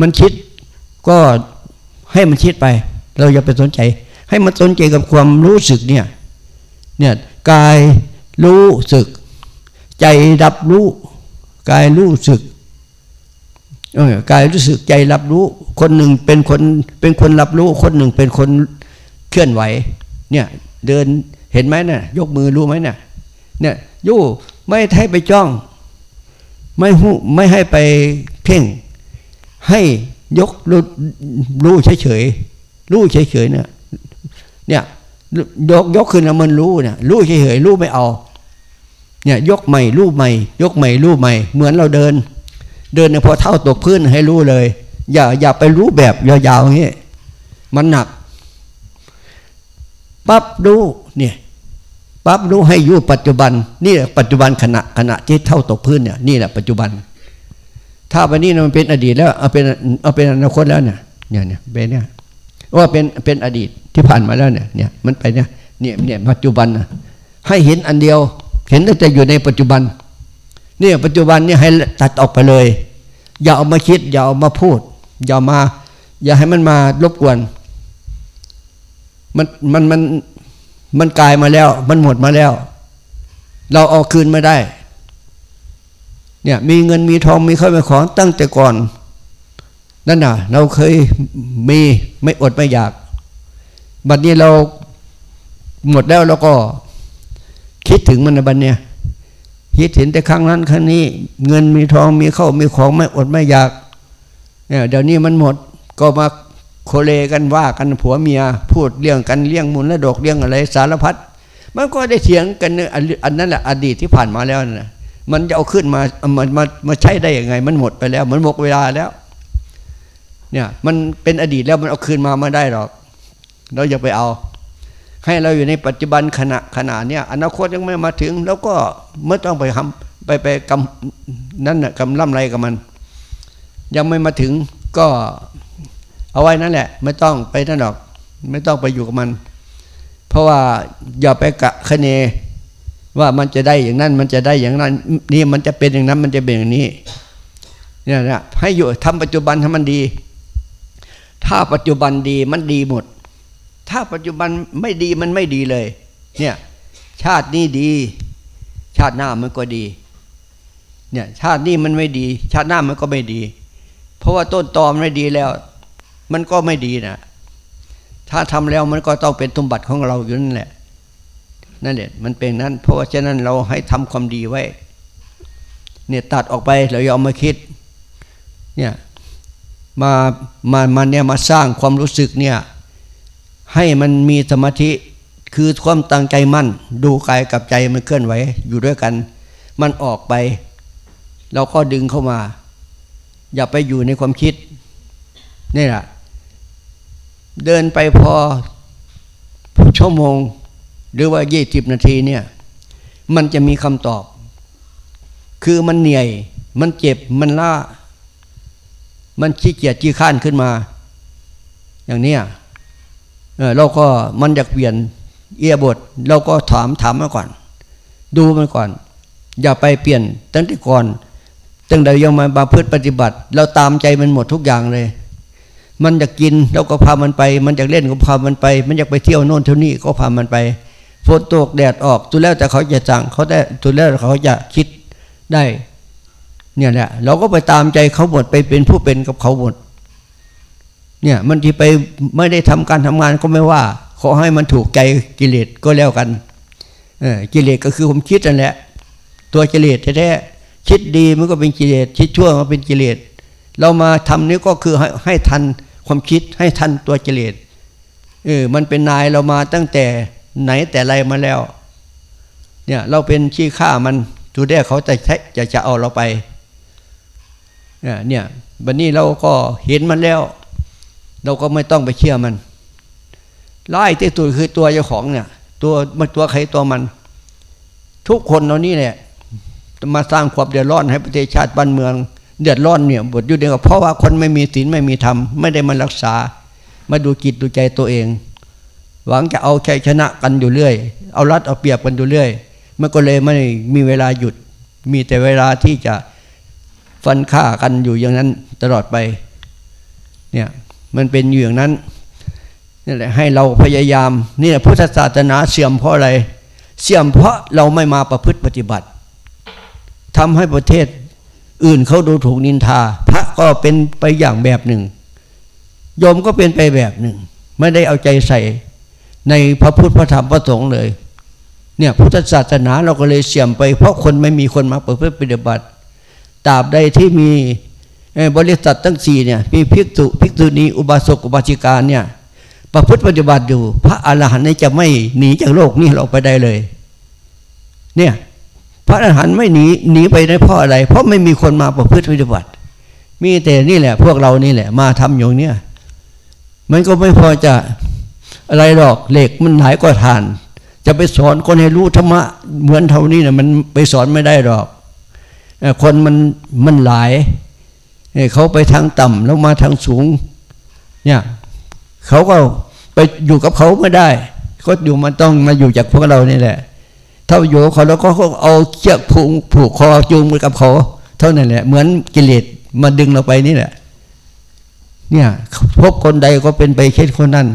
มันคิดก็ให้มันคิดไป เราอย่าไปสนใจ ให้มันสนใจกับความรู้สึกเนี่ยเนี่ยกายรู้สึก ใจรับรู้กายรู้สึกเออกายรู้สึกใจรับรู้ คนหนึ่งเป็นคนเป็นคนรับรู้ คนหนึ่งเป็นคนเคลื่อนไหว เนี่ย เดินเห็นไหมเนะ่ยยกมือรู้ไหมเนะ่ย เนี่ยยู่ไม่ให้ไปจ้อง ไม่หูไม่ให้ไปเพ่ง ให้ยกรู้รู้เฉยๆรู้เฉยๆเนี่ยเนี่ยยกยกขึ้นแล้วมันรู้เนี่ยรู้เฉยๆรู้ไม่เอา เนี่ยยกใหม่รู้ใหม่ ยกใหม่รู้ใหม่ เหมือนเราเดิน เดินเนี่ยพอเท่าตกพื้นให้รู้เลย อย่าอย่าไปรู้แบบยาวๆอย่างนี้มันหนักปั๊บรู้เนี่ย ปั๊บรู้ให้อยู่ปัจจุบัน นี่แหละปัจจุบันขณะขณะที่เท่าตกพื้นเนี่ยนี่แหละปัจจุบัน ถ้าไปนี่มันเป็นอดีตแล้วเอาเป็นเอาเป็นอนาคตแล้วเนี่ยเนี่ยเนี่ยเป็นเนี่ยว่าเป็นเป็นอดีตที่ผ่านมาแล้วเนี่ยเนี่ยมันไปเนี่ยเนี่ยเนี่ยปัจจุบันนะให้เห็นอันเดียว เห็นแต่อยู่ในปัจจุบันเนี่ยปัจจุบันเนี่ยให้ตัดออกไปเลย อย่าเอามาคิด อย่าเอามาพูด อย่ามา อย่าให้มันมารบกวน มันมันมัน มันกลายมาแล้ว มันหมดมาแล้ว เราเอาคืนไม่ได้ เนี่ยมีเงินมีทองมีข้าวมีของตั้งแต่ก่อน นั่นน่ะ เราเคยมีไม่อดไม่อยาก บัดนี้เราหมดแล้วเราก็ คิดถึงมันในบัดเนี้ยคิดเห็นแต่ครั้งนั้นครั้งนี้ เงินมีทองมีเข้ามีของไม่อดไม่อยากเนี่ยเดี๋ยวนี้มันหมดก็มา โคเลกันว่ากันผัวเมีย พูดเรื่องกันเรื่องมูลและดกเรื่องอะไรสารพัดมันก็ได้เถียงกันอันนั้นแหละอดีตที่ผ่านมาแล้วนะมันจะเอาขึ้นมามันมามาใช้ได้ยังไง มันหมดไปแล้ว มันหมดเวลาแล้ว เนี่ยมันเป็นอดีตแล้วมันเอาคืนมาไม่ได้หรอก เราอย่าไปเอา ให้เราอยู่ในปัจจุบันขณะขณะเนี้ยอนาคตยังไม่มาถึง แล้วก็ไม่ต้องไปทำไปไปกำนั่นน่ะกำล่ำไรกับมัน ยังไม่มาถึงก็ เอาไว้นั่นแหละไม่ต้องไปนั่นหรอก ไม่ต้องไปอยู่กับมัน เพราะว่าอย่าไปกะคะเน ว่ามันจะได้อย่างนั้น มันจะได้อย่างนั้น นี่มันจะเป็นอย่างนั้น มันจะเป็นอย่างนี้เนี่ยนะให้อยู่ทำปัจจุบันให้มันดี ถ้าปัจจุบันดีมันดีหมด ถ้าปัจจุบันไม่ดีมันไม่ดีเลย เนี่ย ชาตินี้ดี ชาติหน้ามันก็ดี เนี่ย ชาตินี้มันไม่ดี ชาติหน้ามันก็ไม่ดี เพราะว่าต้นตอมไม่ดีแล้ว มันก็ไม่ดีนะถ้าทำแล้วมันก็ต้องเป็นสมบัติของเราอยู่นั่นแหละนั่นแหละมันเป็นนั้น เพราะว่าฉะนั้นเราให้ทำความดีไว้ เนี่ยตัดออกไปเราอย่าเอามาคิด เนี่ยมามามาเนี่ยมาสร้างความรู้สึกเนี่ย ให้มันมีสมาธิคือความตั้งใจมั่น ดูกายกับใจมันเคลื่อนไหวอยู่ด้วยกัน มันออกไป เราก็ดึงเข้ามา อย่าไปอยู่ในความคิดนี่แหละ เดินไปพอชั่วโมง หรือว่ายี่สิบนาทีเนี่ย มันจะมีคำตอบ คือมันเหนื่อย มันเจ็บมันล้า มันขี้เกียจขี้ข้านขึ้นมา อย่างนี้เราก็มันอยากเปลี่ยนเอียบท เราก็ถามถามมาก่อน ดูมันก่อน อย่าไปเปลี่ยนตั้งแต่ก่อนตั้งแต่ยังมาบาพืชปฏิบัติ เราตามใจมันหมดทุกอย่างเลย มันอยากกินเราก็พามันไป มันอยากเล่นก็พามันไป มันอยากไปเที่ยวโน่นเที่ยวนี่ก็พามันไปฝนตกแดดออกตัวแล้วแต่เขาจะจังเขาได้ตัวแล้วเขาจะคิดได้ เนี่ยแหละเราก็ไปตามใจเขาหมดไปเป็นผู้เป็นกับเขาหมดเนี่ยมันที่ไปไม่ได้ทำการทำงานก็ไม่ว่า ขอให้มันถูกใจกิเลสก็แล้วกันเออกิเลสก็คือผมคิดนั่นแหละ ตัวกิเลสแท้ๆคิดดีมันก็เป็นกิเลสคิดชั่วมันเป็นกิเลสเรามาทำนี้ก็คือให้ให้ทัน ความคิดให้ทันตัวกิเลสเออมันเป็นนายเรามาตั้งแต่ไหนแต่ไรมาแล้ว เนี่ยเราเป็นขี้ข้ามันทูได้เขาจะจะจะเอาเราไปเนี่ยบันนี้เราก็เห็นมันแล้ว เราก็ไม่ต้องไปเชื่อมันไล่ที่ตัวคือตัวเจ้าของเนี่ย ตัวมันตัวใครตัวมัน ทุกคนเรานี่เนี่ยมาสร้างความเดือดร้อนให้ประเทศชาติบ้านเมือง เดือดร้อนเนี่ยบทยุดเดียวเพราะว่าคนไม่มีศีลไม่มีธรรมไม่ได้มารักษา มาดูจิตดูใจตัวเอง หวังจะเอาชัยชนะกันอยู่เรื่อย เอารัดเอาเปรียบกันอยู่เรื่อยมันก็เลยไม่มีเวลาหยุด มีแต่เวลาที่จะฟันฆ่ากันอยู่อย่างนั้นตลอดไปเนี่ยมันเป็นอยู่อย่างนั้นนี่แหละให้เราพยายามนี่แหละพุทธศาสนาเสื่อมเพราะอะไร เสื่อมเพราะเราไม่มาประพฤติปฏิบัติทำให้ประเทศ อื่นเขาดูถูกนินทา พระก็เป็นไปอย่างแบบหนึ่งโยมก็เป็นไปแบบหนึ่ง ไม่ได้เอาใจใส่ในพระพุทธพระธรรมพระสงฆ์เลยเนี่ยพุทธศาสนาเราก็เลยเสื่อมไป เพราะคนไม่มีคนมาเประพฤติปฏิบัติตราบใดที่มีบริษัททั้งสี่เนี่ยมีภิกษุภิกษุณีอุบาสกอุบาสิกาเนี่ยประพฤติปฏิบัติอยู่ พระอรหันต์จะไม่หนีจากโลกนี้เราไปได้เลย เนี่ย พระอรหันต์ไม่หนีหนีไปได้เพราะอะไร เพราะไม่มีคนมาประพฤติปฏิบัติ มีแต่นี่แหละ พวกเรานี่แหละ มาทำอย่างเนี้ยมันก็ไม่พอจะอะไรหรอกเหล็กมันหลายกว่าทาน จะไปสอนคนให้รู้ธรรมะเหมือนเท่านี้เนี่ยมันไปสอนไม่ได้หรอกคนมันมันหลายเขาไปทางต่ำแล้วมาทางสูง เนี่ยเขาก็ไปอยู่กับเขาไม่ได้ ก็อยู่มันต้องมาอยู่จากพวกเรานี่แหละ ถ้าอยู่เขาแล้วก็เอาเชือกผูกผูกคอจูงไปกับเขาเท่านั้นแหละเหมือนกิเลสมาดึงเราไปนี่แหละ เนี่ยพบคนใดก็เป็นไปเช่นคนนั้น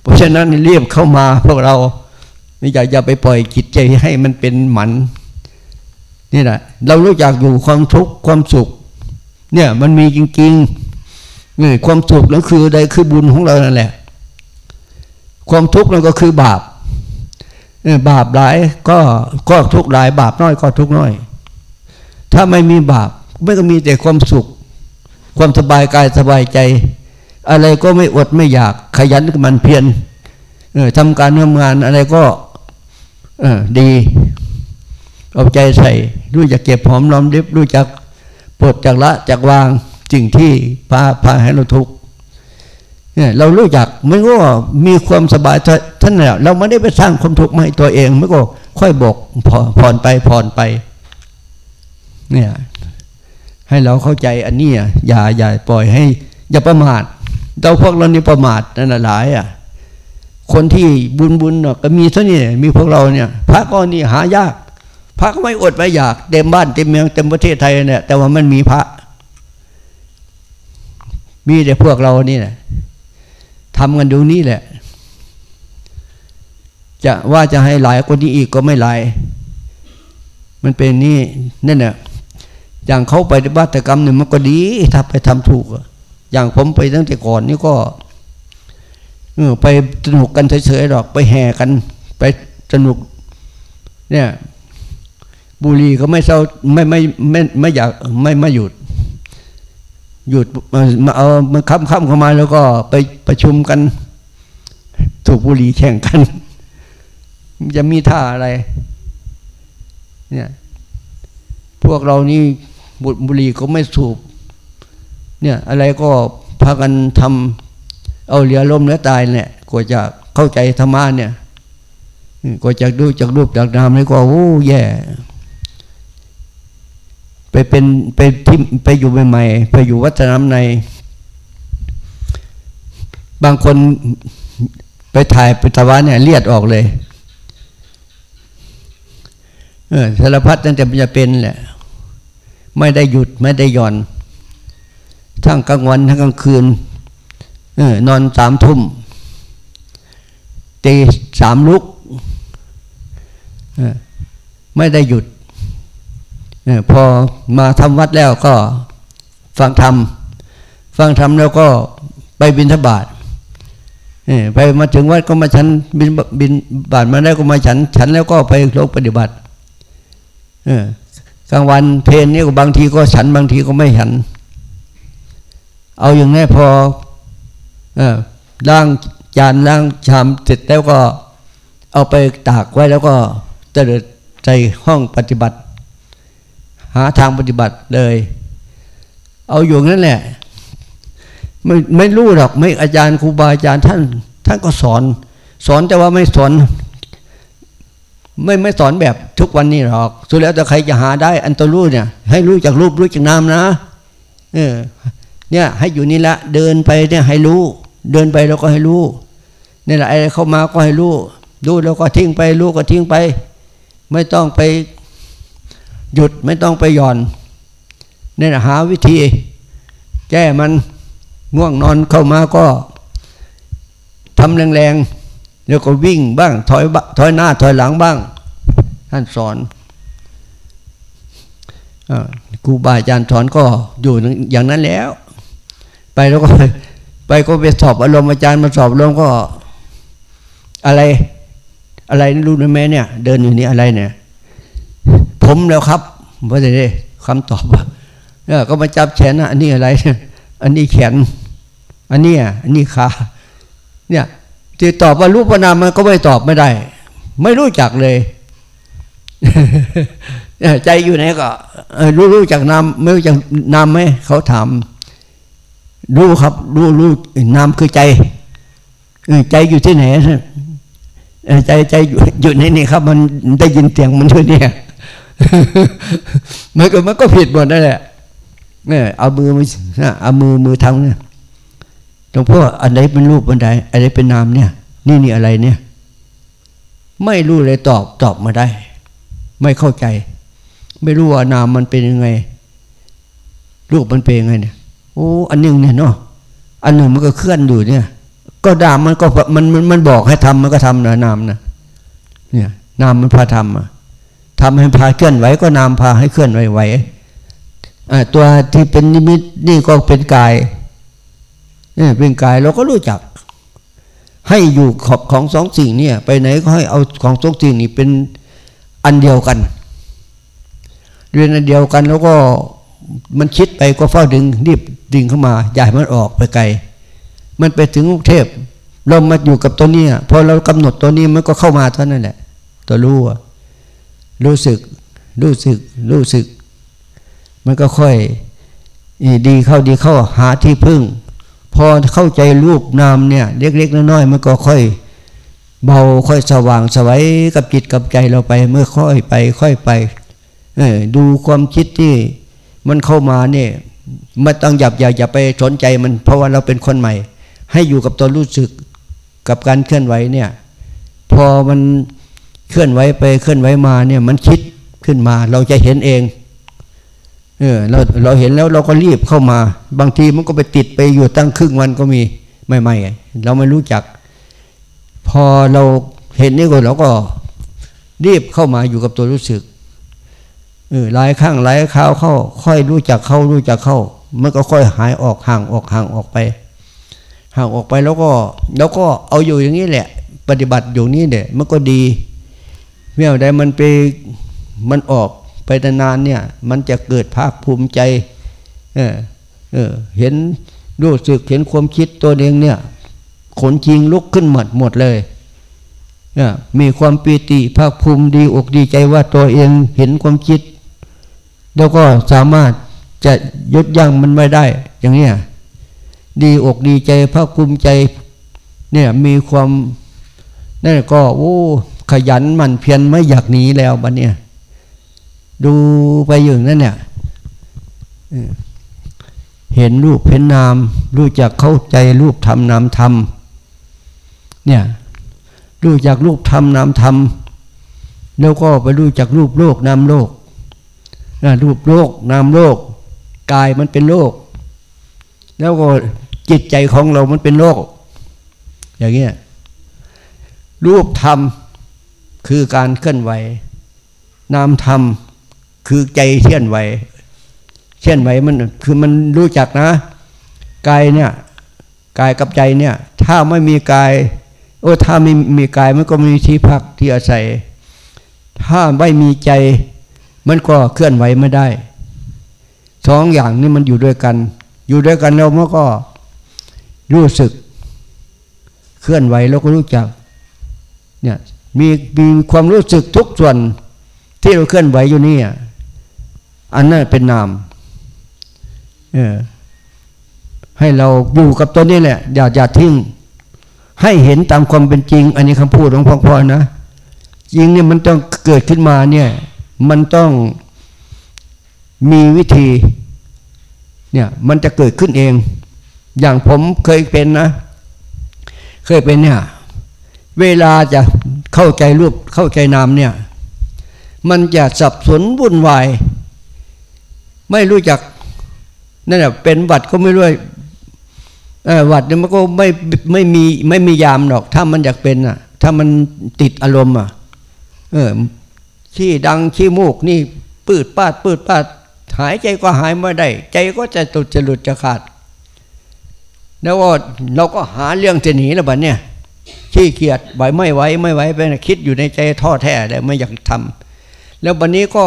เพราะฉะนั้นเรียบเข้ามาพวกเราไม่อยากจะไปปล่อยจิตใจให้มันเป็นหมันนี่แหละเรารู้จักอยู่ความทุกข์ความสุข เนี่ยมันมีจริงๆนี่ความสุขนั่นคือใดคือบุญของเรานั่นแหละ ความทุกข์นั่นก็คือบาป บาปหลายก็ก็ทุกข์หลาย บาปน้อยก็ทุกข์น้อย ถ้าไม่มีบาปไม่ก็มีแต่ความสุข ความสบายกายสบายใจ อะไรก็ไม่อดไม่อยาก ขยันมันเพียรทำการทำงานอะไรก็ดี เอาใจใส่ รู้จักเก็บหอมรอมริบรู้จักปลดจากละจากวางสิ่งที่พาพาให้เราทุกข์ เนี่ยเรารู้จักไมันก็มีความสบายท่านเนี่ยเราไม่ได้ไปสร้างความทุกข์มาให้ตัวเองไมันก็ค่อยบอกผ่อนไปผ่อนไป เนี่ย ให้เราเข้าใจอันนี้อย่าอย่าปล่อยให้ อย่าประมาทเราพวกเรานี่ประมาทนั่นหลายอะคนที่บุญบุญก็มีเท่านี้มีพวกเราเนี่ย พระก็นี่หายาก พระก็ไม่อดไม่อยากเต็มบ้านเต็มเมืองเต็มประเทศไทยเนี่ยแต่ว่ามันมีพระ มีแต่พวกเรานี่แหละ ทำกันดูนี่แหละ จะว่าจะให้หลายคนนี้อีกก็ไม่หลาย มันเป็นนี่นั่นแหละอย่างเขาไปบัตกรรมเนี่ยมันก็ดีถ้าไปทำถูก อย่างผมไปตั้งแต่ก่อนนี่ก็ไปสนุกกันเฉยๆหรอกไปแห่กัน ไปสนุก เนี่ย บุรีก็ไม่เศร้าไม่ไม่ไม่ไม่อยากไม่ไม่หยุด หยุดมาเอามาค้ำค้ำเข้ามาแล้วก็ไปประชุมกัน ถูกบุหรี่แข่งกันจะมีท่าอะไร เนี่ย พวกเรานี่บุบุหรี่ก็ไม่สูบ เนี่ยอะไรก็พากันทำเอาเหลือลมเหลือตายเนี่ยกว่าจะเข้าใจธรรมะเนี่ยก็จากดูจากรูปจากนามนี่ก็โอ้แย่ ไปเป็นไปที่ไปอยู่ใหม่ๆไปอยู่วัฒนธรรมใน บางคนไปถ่ายไปตะวันเนี่ยเลียดออกเลยเออสารพัดตั้งแต่จะเป็นแหละ ไม่ได้หยุดไม่ได้หย่อน ทั้งกลางวันทั้งกลางคืนเออนอนสามทุ่มตีสามลุกไม่ได้หยุด พอมาทำวัดแล้วก็ฟังธรรม ฟังธรรมแล้วก็ไปบินทบาทไปมาถึงวัดก็มาฉันบินบินบาทมาแล้ก็มาฉัน ฉันแล้วก็ไปลงปฏิบัติกลางวันเพลนนี่ก็บางทีก็ฉันบางทีก็ไม่ฉัน เอาอย่างนี้พอล้างจานล้างชามเสร็จแล้วก็เอาไปตากไว้แล้วก็เตลิดใจห้องปฏิบัติ หาทางปฏิบัติเลย เอาอยู่นั่นแหละ ไม่ไม่รู้หรอกไม่อาจารย์ครูบาอาจารย์ท่าน ท่านก็สอน สอนแต่ว่าไม่สอน ไม่ไม่สอนแบบทุกวันนี้หรอกสุดแล้วแต่ใครจะหาได้ อันตัวรู้เนี่ย ให้รู้จากรูปรู้จากนามนะเออเนี่ยให้อยู่นี่ละเดินไปเนี่ยให้รู้ เดินไปแล้วก็ให้รู้นี่แหละอะไรเข้ามาก็ให้รู้ดูแล้วก็ทิ้งไปรู้ก็ทิ้งไป ไม่ต้องไป หยุดไม่ต้องไปหย่อนเนี่แหละหาวิธี แก้มันง่วงนอนเข้ามาก็ทำแรงๆแล้วก็วิ่งบ้างถอยถอยหน้าถอยหลังบ้าง ท่านสอนครูบาอาจารย์สอนก็อยู่อย่างนั้นแล้ว ไปแล้วก็ไปก็ไปสอบอารมณ์อาจารย์มาสอบอารมณ์ก็ อะไร อะไรรู้ไหมเนี่ย เดินอยู่นี่อะไรเนี่ย ผมแล้วครับว่าจะได้คำตอบเนี่ยก็มาจับแขนอันนี้อะไร อันนี้แขน อันนี้อันนี้ขาเนี่ยจะตอบว่ารูปนามมันก็ไม่ตอบไม่ได้ ไม่รู้จักเลยใจอยู่ไหนก็รู้รู้จักนามไม่รู้จักนามไหมเขาถามรู้ครับ รู้รู้นามคือใจใจอยู่ที่ไหนใจใจอยู่ในนี่ครับ มันได้ยินเสียงมันด้วยเนี่ย มันก็มันก็ผิดหมดนั่นแหละเนี่ยเอามือมาเอามือมือทำเนี่ยหลวงพ่ออันไหนเป็นรูปอันใดอันไหนเป็นนามเนี่ย นี่นี่อะไรเนี่ย ไม่รู้เลยตอบตอบมาได้ ไม่เข้าใจ ไม่รู้ว่านามมันเป็นยังไง รูปมันเป็นยังไงเนี่ยโอ้อันหนึ่งเนี่ยเนาะอันหนึ่งมันก็เคลื่อนอยู่เนี่ย ก็ดามมันก็มันมันมันบอกให้ทำมันก็ทำนะนามนะเนี่ยนามมันพาทำอะ ทำให้พาเคลื่อนไหวก็นามพาให้เคลื่อนไหวไหวตัวที่เป็นนิมิตนี่ก็เป็นกายเนี่ยเป็นกายเราก็รู้จัก ให้อยู่ขอบของสองสิ่งเนี่ย ไปไหนก็ให้เอาของสองสิ่งนี้เป็นอันเดียวกันเรียนอันเดียวกันแล้วก็มันคิดไปก็เฝ้าดึงรีบดึงเข้ามาอย่าให้มันออกไปไกล มันไปถึงกรุงเทพเรามาอยู่กับตัวนี้พอเรากำหนดตัวนี้มันก็เข้ามาเท่านั้นแหละตัวรู้ รู้สึก รู้สึก รู้สึก มันก็ค่อยดีเข้าดีเข้าหาที่พึ่ง พอเข้าใจรูปนามเนี่ย เล็กๆน้อยๆมันก็ค่อย เบาค่อยสว่างสวัยกับจิตกับใจเราไป เมื่อค่อยไป ค่อยไปดูความคิดที่มันเข้ามาเนี่ยไม่ต้องหยับอย่าอย่าไปสนใจมันเพราะว่าเราเป็นคนใหม่ ให้อยู่กับตัวรู้สึกกับการเคลื่อนไหวเนี่ย พอมัน เคลื่อนไหวไปเคลื่อนไหวมาเนี่ยมันคิดขึ้นมา เราจะเห็นเองเออเราเราเห็นแล้วเราก็รีบเข้ามา บางทีมันก็ไปติดไปอยู่ตั้งครึ่งวันก็มีไม่ไม่เราไม่รู้จัก พอเราเห็นนี่ก็เราก็รีบเข้ามาอยู่กับตัวรู้สึกเออหลายครั้งหลายคราวเข้า ค่อยรู้จักเข้ารู้จักเข้า มันก็ค่อยหายออกห่างออกห่างออกไปห่างออกไปแล้วก็ แล้วก็เอาอยู่อย่างนี้แหละ ปฏิบัติอยู่นี้เนี่ยมันก็ดี เมื่อใดมันไปมันออกไปนานเนี่ย มันจะเกิดภาคภูมิใจ เออเออเห็นรู้สึกเห็นความคิดตัวเองเนี่ยขนจริงลุกขึ้นหมดหมดเลยมีความปีติภาคภูมิดีอกดีใจว่าตัวเองเห็นความคิด แล้วก็สามารถจะยดยั้งมันไม่ได้ อย่างนี้ดีอกดีใจภาคภูมิใจ เนี่ยมีความนั่นก็โอ้ ขยันหมั่นเพียรไม่อยากหนีแล้วบัดเนี่ย ดูไปอย่างนั้นเนี่ยเห็นรูปเห็นนาม รู้จักเข้าใจรูปธรรมนามธรรมเนี่ยรู้จักรูปธรรมนามธรรมแล้วก็ไปรู้จักรูปโลกนามโลกรูปโลกนามโลกกายมันเป็นโลก แล้วก็จิตใจของเรามันเป็นโลก อย่างเงี้ยรูปธรรม คือการเคลื่อนไหวนามธรรมคือใจเคลื่อนไหวเคลื่อนไหวมันคือมันรู้จักนะกายเนี่ยกายกับใจเนี่ย ถ้าไม่มีกายโอ้ถ้าไม่มีกายมันก็ไม่มีที่พักที่อาศัย ถ้าไม่มีใจ มันก็เคลื่อนไหวไม่ได้สองอย่างนี้มันอยู่ด้วยกัน อยู่ด้วยกันแล้วมันก็รู้สึก เคลื่อนไหวแล้วก็รู้จัก เนี่ย มีมีความรู้สึกทุกส่วนที่เราเคลื่อนไหวอยู่นี่อันนั้นเป็นนามเออให้เราอยู่กับตัวนี้แหละ อย่าอย่าทิ้ง ให้เห็นตามความเป็นจริง อันนี้คำพูดของพ่อๆนะจริงเนี่ยมันต้องเกิดขึ้นมาเนี่ย มันต้องมีวิธีเนี่ยมันจะเกิดขึ้นเอง อย่างผมเคยเป็นนะ เคยเป็นเนี่ย เวลาจะ เข้าใจรูปเข้าใจนามเนี่ย มันจะสับสนวุ่นวาย ไม่รู้จักนั่นแหละเป็นวัดก็ไม่รู้วัดเนี่ยมันก็ไม่ไม่มีไม่มียามหรอก ถ้ามันอยากเป็นอะ ถ้ามันติดอารมณ์อะ เออขี้ดังขี้มูกนี่ปืดปาดปืดปาดหายใจก็หายไม่ได้ ใจก็จะตุดจะหลุดจะขาด แล้วก็เราก็หาเรื่องจะหนีแล้วบัดเนี่ย ขี้เกียจไหวไม่ไหวไม่ไหวไปนะคิดอยู่ในใจท้อแท้เลยไม่อยากทำแล้วบัดนี้ก็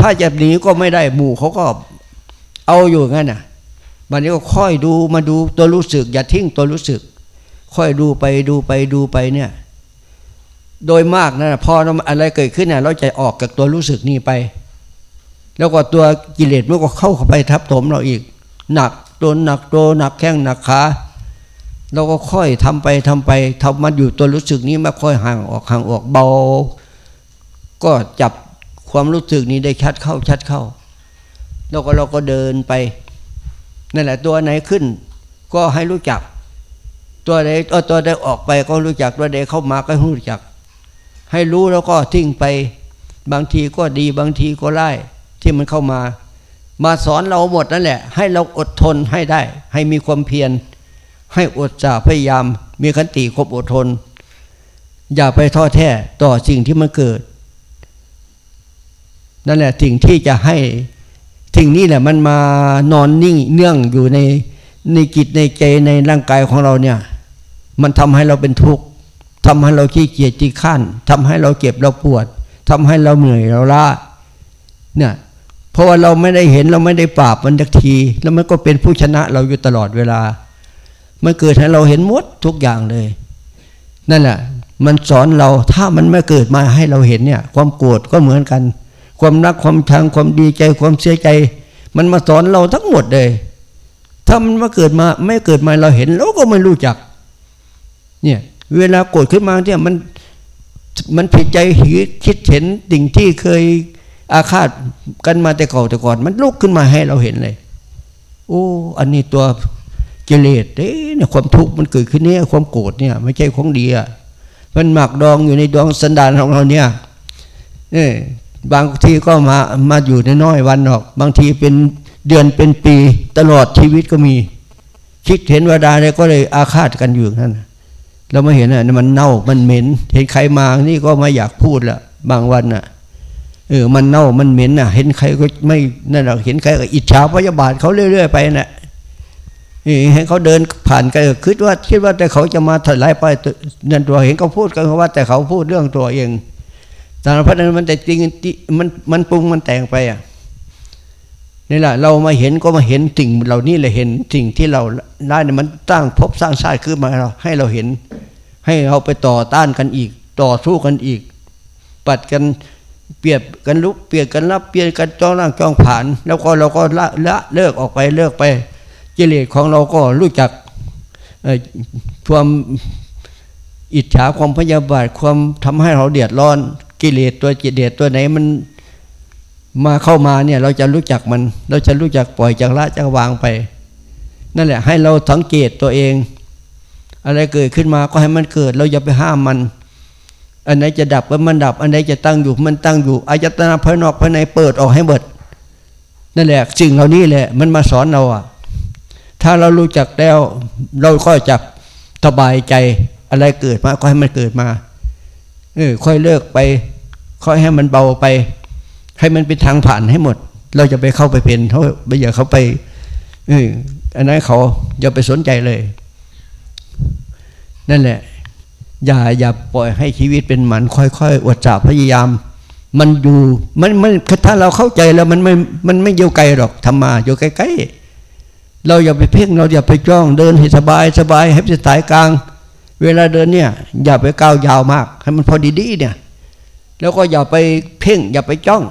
ถ้าจะหนีก็ไม่ได้หมู่เขาก็เอาอยู่งั้นน่ะบัดนี้ก็ค่อยดูมาดูตัวรู้สึก อย่าทิ้งตัวรู้สึก ค่อยดูไปดูไปดูไปเนี่ย โดยมากนะพออะไรเกิดขึ้นเนี่ยเราจะออกจากตัวรู้สึกนี้ไป แล้วก็ตัวกิเลสมันก็เข้าเข้าไปทับถมเราอีก หนักตัวหนักตัวหนักแข้งหนักขา เราก็ค่อยทำไปทำไปทำมันอยู่ตัวรู้สึกนี้ม่ค่อยห่างออกห่างออกเบา ก็จับความรู้สึกนี้ได้ชัดเข้าชัดเข้า แล้วก็เราก็เดินไปนั่นแหละตัวไหนขึ้น ก็ให้รู้จัก ตัวใดตัวใดออกไปก็รู้จักตัวใดเข้ามาก็รู้จัก ให้รู้แล้วก็ทิ้งไป บางทีก็ดีบางทีก็ไล่ที่มันเข้ามา มาสอนเราหมดนั่นแหละ ให้เราอดทนให้ได้ ให้มีความเพียร ให้อดจ่าพยายามมีขันติครบอดทน อย่าไปท้อแท้ต่อสิ่งที่มันเกิด นั่นแหละสิ่งที่จะให้สิ่งนี้แหละมันมานอนนิ่งเนื่องอยู่ในในจิตในใจในร่างกายของเราเนี่ย มันทำให้เราเป็นทุกข์ทำให้เราขี้เกียจจีข้นทำให้เราเจ็บเราปวดทำให้เราเหนื่อยเราล้าเนี่ยเพราะว่าเราไม่ได้เห็นเราไม่ได้ปราบมันทักที แล้วมันก็เป็นผู้ชนะเราอยู่ตลอดเวลา มันเกิดให้เราเห็นหมดทุกอย่างเลย นั่นแหละมันสอนเราถ้ามันไม่เกิดมาให้เราเห็นเนี่ย ความโกรธก็เหมือนกัน ความรักความชังความดีใจความเสียใจ มันมาสอนเราทั้งหมดเลย ถ้ามันมาเกิดมาไม่เกิดมาเราเห็นเราก็ไม่รู้จัก เนี่ยเวลาโกรธขึ้นมาเนี่ยมันมันผิดใจหิคิดเห็นสิ่งที่เคยอาฆาตกันมาแต่เก่าแต่ก่อน มันลุกขึ้นมาให้เราเห็นเลยโอ้อันนี้ตัว กิเลสเอ้เนี่ยความทุกข์มันเกิดขึ้นเนี่ยความโกรธเนี่ย ไม่ใช่ของดีอะมันหมักดองอยู่ในดวงสันดานของเราเนี่ยนี่บางทีก็มามาอยู่ในน้อยวันหรอก บางทีเป็นเดือนเป็นปีตลอดชีวิตก็มี คิดเห็นว่าดาเนี่ยก็เลยอาฆาตกันอยู่นั่นเราไม่เห็นอะมันเน่ามันเหม็น เห็นใครมานี่ก็ไม่อยากพูดละบางวันอะเออมันเน่ามันเหม็นน่ะ เห็นใครก็ไม่นั่นหรอกเห็นใครก็อิจฉาพยาบาทเขาเรื่อย ๆ ไปน่ะ ให้เขาเดินผ่านกันคิดว่าคิดว่าแต่เขาจะมาถลายไปนั่นตัวเห็นเขาพูดกันว่า แต่เขาพูดเรื่องตัวเองสารพัดนั้นมันแต่จริงมันมันปรุงมันแต่งไปอะนี่แหละเรามาเห็นก็มาเห็นสิ่งเหล่านี้เลยเห็นสิ่งที่เราได้เนี่ยมันตั้างพบสร้างชาติขึ้นมาเราให้เราเห็น ให้เราไปต่อต้านกันอีก ต่อสู้กันอีก ปัดกันเปรียบกันลุกเปลี่ยนกันรับเปลี่ยนกันจ้องร่างจ้องผ่าน แล้วก็เราก็ละละเลิกออกไปเลิกไป กิเลสของเราก็รู้จักความอิจฉาความพยาบาทความทำให้เราเดือดร้อน กิเลสตัวจิตเดชตัวไหนมันมาเข้ามาเนี่ยเราจะรู้จักมัน เราจะรู้จักปล่อยจากละจากวางไป นั่นแหละให้เราสังเกตตัวเอง อะไรเกิดขึ้นมาก็ให้มันเกิด เราอย่าไปห้ามมัน อันไหนจะดับก็มันดับ อันไหนจะตั้งอยู่มันตั้งอยู่อายตนะภายนอกภายในเปิดออกให้หมดนั่นแหละสิ่งเหล่านี้แหละ มันมาสอนเราอะ ถ้าเรารู้จักแล้ว เราก็จะสบายใจอะไรเกิดมาก็ให้มันเกิดมาเออค่อยเลิกไป ค่อยให้มันเบาไป ให้มันเป็นทางผ่านให้หมด เราจะไปเข้าไปเป็นเขาไม่อยาเขาไปเอออันนั้นเขาอย่าไปสนใจเลย นั่นแหละ อย่าอย่าปล่อยให้ชีวิตเป็นหมัน ค่อยๆอดจับพยายาม มันอยู่มันมันถ้าเราเข้าใจแล้วมันไม่มันไม่อยู่ไกลหรอกทำมาอยู่ใกล้ๆ เราอย่าไปเพ่งเราอย่าไปจ้องเดินให้สบายสบายให้สายกลาง เวลาเดินเนี่ย อย่าไปก้าวยาวมาก ให้มันพอดีๆเนี่ย แล้วก็อย่าไปเพ่ง อย่าไปจ้อง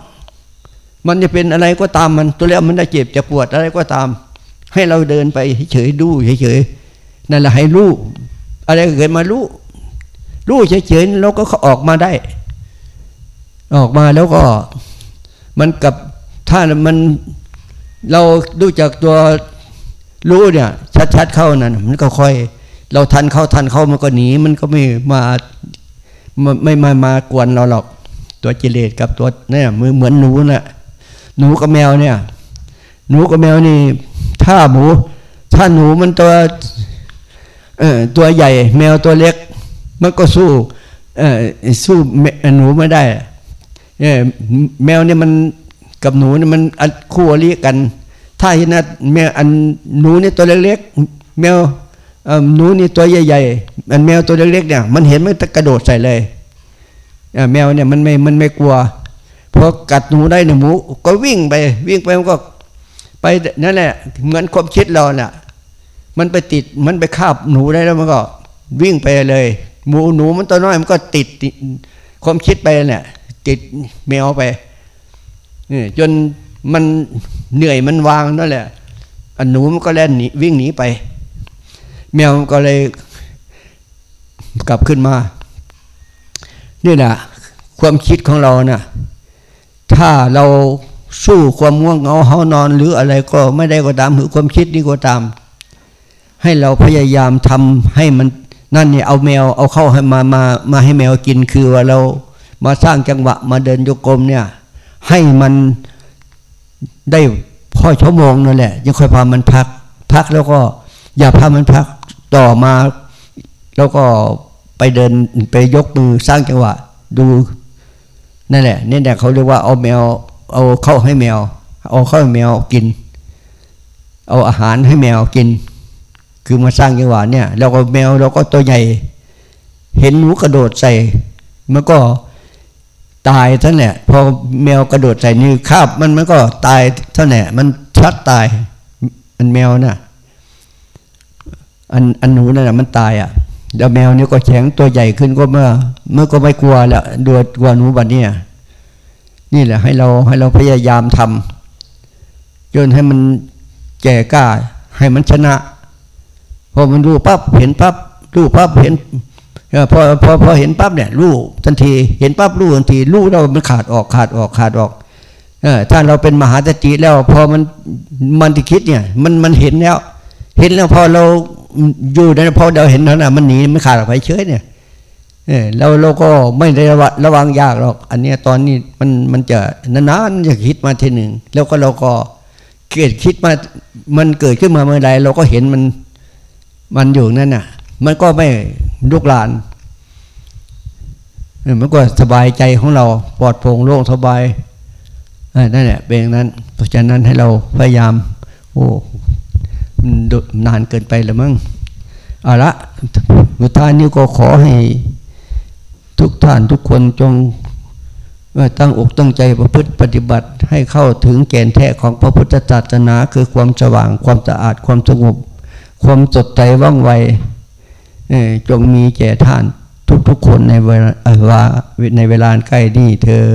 มันจะเป็นอะไรก็ตามมันตัวแล้วมันจะเจ็บจะปวดอะไรก็ตาม ให้เราเดินไปเฉยดูเฉยๆนั่นแหละให้รู้อะไรเกิดมารู้รู้เฉยๆเราก็ออกมาได้ ออกมาแล้วก็มันกับถ้ามันเราดูจากตัว รู้เนี่ย ชัดๆเข้านั่นมันก็ค่อย เราทันเข้าทันเข้ามันก็หนีมันก็ไม่มาไม่มามากวนเราหรอก ตัวจิเลสกับตัวเนี่ยมือเหมือนหนูนะ่ะหนูกับแมวเนี่ย หนูกับแมวนี่ ถ้าหมู ถ้าหนูมันตัวเอ่อตัวใหญ่ แมวตัวเล็ก มันก็สู้เอ่อสู้หนูไม่ได้เออแมวเนี่ยมันกับหนูเนี่ยมันคู่อริกัน ถ้าเห็นแมวอันหนูนี่ตัวเล็กๆแมวหนูนี่ตัวใหญ่ๆอันแมวตัวเล็กๆเนี่ยมันเห็นมันกระโดดใส่เลยแมวเนี่ยมันไม่มันไม่กลัวพอกัดหนูได้หนึ่งหมูก็วิ่งไป วิ่งไปมันก็ไปนั่นแหละเหมือนความคิดเราแหละมันไปติดมันไปคาบหนูได้แล้วมันก็วิ่งไปเลย หมูหนูมันตัวน้อยมันก็ติดความคิดไปเนี่ยติดแมวไปนี่จน มันเหนื่อยมันวางนั่นแหละอันหนูมันก็แล่นหนีวิ่งหนีไป แมวก็เลยกลับขึ้นมา นี่แหละความคิดของเรานะ่ะ ถ้าเราสู้ความง่วงเหงาเฮานอน หรืออะไรก็ไม่ได้ก็ตามหรือความคิดนี่ก็ตาม ให้เราพยายามทำให้มันนั่นเนี่ยเอาแมวเอาเข้าให้มามามาให้แมวกินคือว่าเรามาสร้างจังหวะมาเดินโยกมเนี่ย ให้มัน ได้พ่อชั่วโมงนั่นแหละ ยังค่อยพามันพัก พักแล้วก็ อย่าพามันพักต่อมา แล้วก็ไปเดินไปยกมือสร้างจังหวะ ดูนั่นแหละนี่แหละเขาเรียกว่าเอาแมว เอาเข้าให้แมว เอาเข้าให้แมวกิน เอาอาหารให้แมวกิน คือมาสร้างจังหวะเนี่ยเราก็แมวเราก็ตัวใหญ่ เห็นหนูกระโดดใส่มันก็ ตายท่านแหละพอแมวกระโดดใส่นี่คาบมันมันก็ตายท่านแหละมันชัดตาย มันแมวน่ะ อันอันหนูนั่นแหละมันตายอะแล้วแมวนี่ก็แข็งตัวใหญ่ขึ้นก็เมื่อ เมื่อก็ไม่กลัวแล้วดูกลัวหนูบัดนี้นี่แหละให้เราให้เราพยายามทำจนให้มันแก่กล้าให้มันชนะ พอมันรู้ปั๊บเห็นปั๊บรู้ปั๊บเห็น พอพอพอเห็นปั๊บเนี่ยรู้ทันที เห็นปั๊บรู้ทันทีรู้เรามันขาดออกขาดออกขาดออกถ้าเราเป็นมหาสติแล้ว พอมันมันที่คิดเนี่ย มันมันเห็นแล้ว เห็นแล้วพอเราอยู่ในพอเราเห็นนั้นนะมันหนีไม่ขาดออกไปเฉยเนี่ยเราเราก็ไม่ได้ระวังระวังยากหรอก อันนี้ตอนนี้มันมันจะนานๆจะคิดมาทีหนึ่งแล้วก็เราก็เกิดคิดมา มันเกิดขึ้นมาเมื่อไรเราก็เห็นมันมันอยู่นั่นน่ะ มันก็ไม่ ลูกหลานเมื่อก่อนสบายใจของเราปลอดโปร่งโล่งสบายนั่นแหละเป็นนั้น เพราะฉะนั้นให้เราพยายาม โอ้นานเกินไปหรือมั้งเอาละสุดท้านนี้ก็ขอให้ทุกท่านทุกคนจงตั้งอกตั้งใจประพฤติปฏิบัติให้เข้าถึงแก่นแท้ของพระพุทธศาสนา คือความสว่างความสะอาดความสงบ ความสดใจว่องไว จงมีแก่ท่านทุกๆคนในเวลาในเวลาใกล้นี้เทอ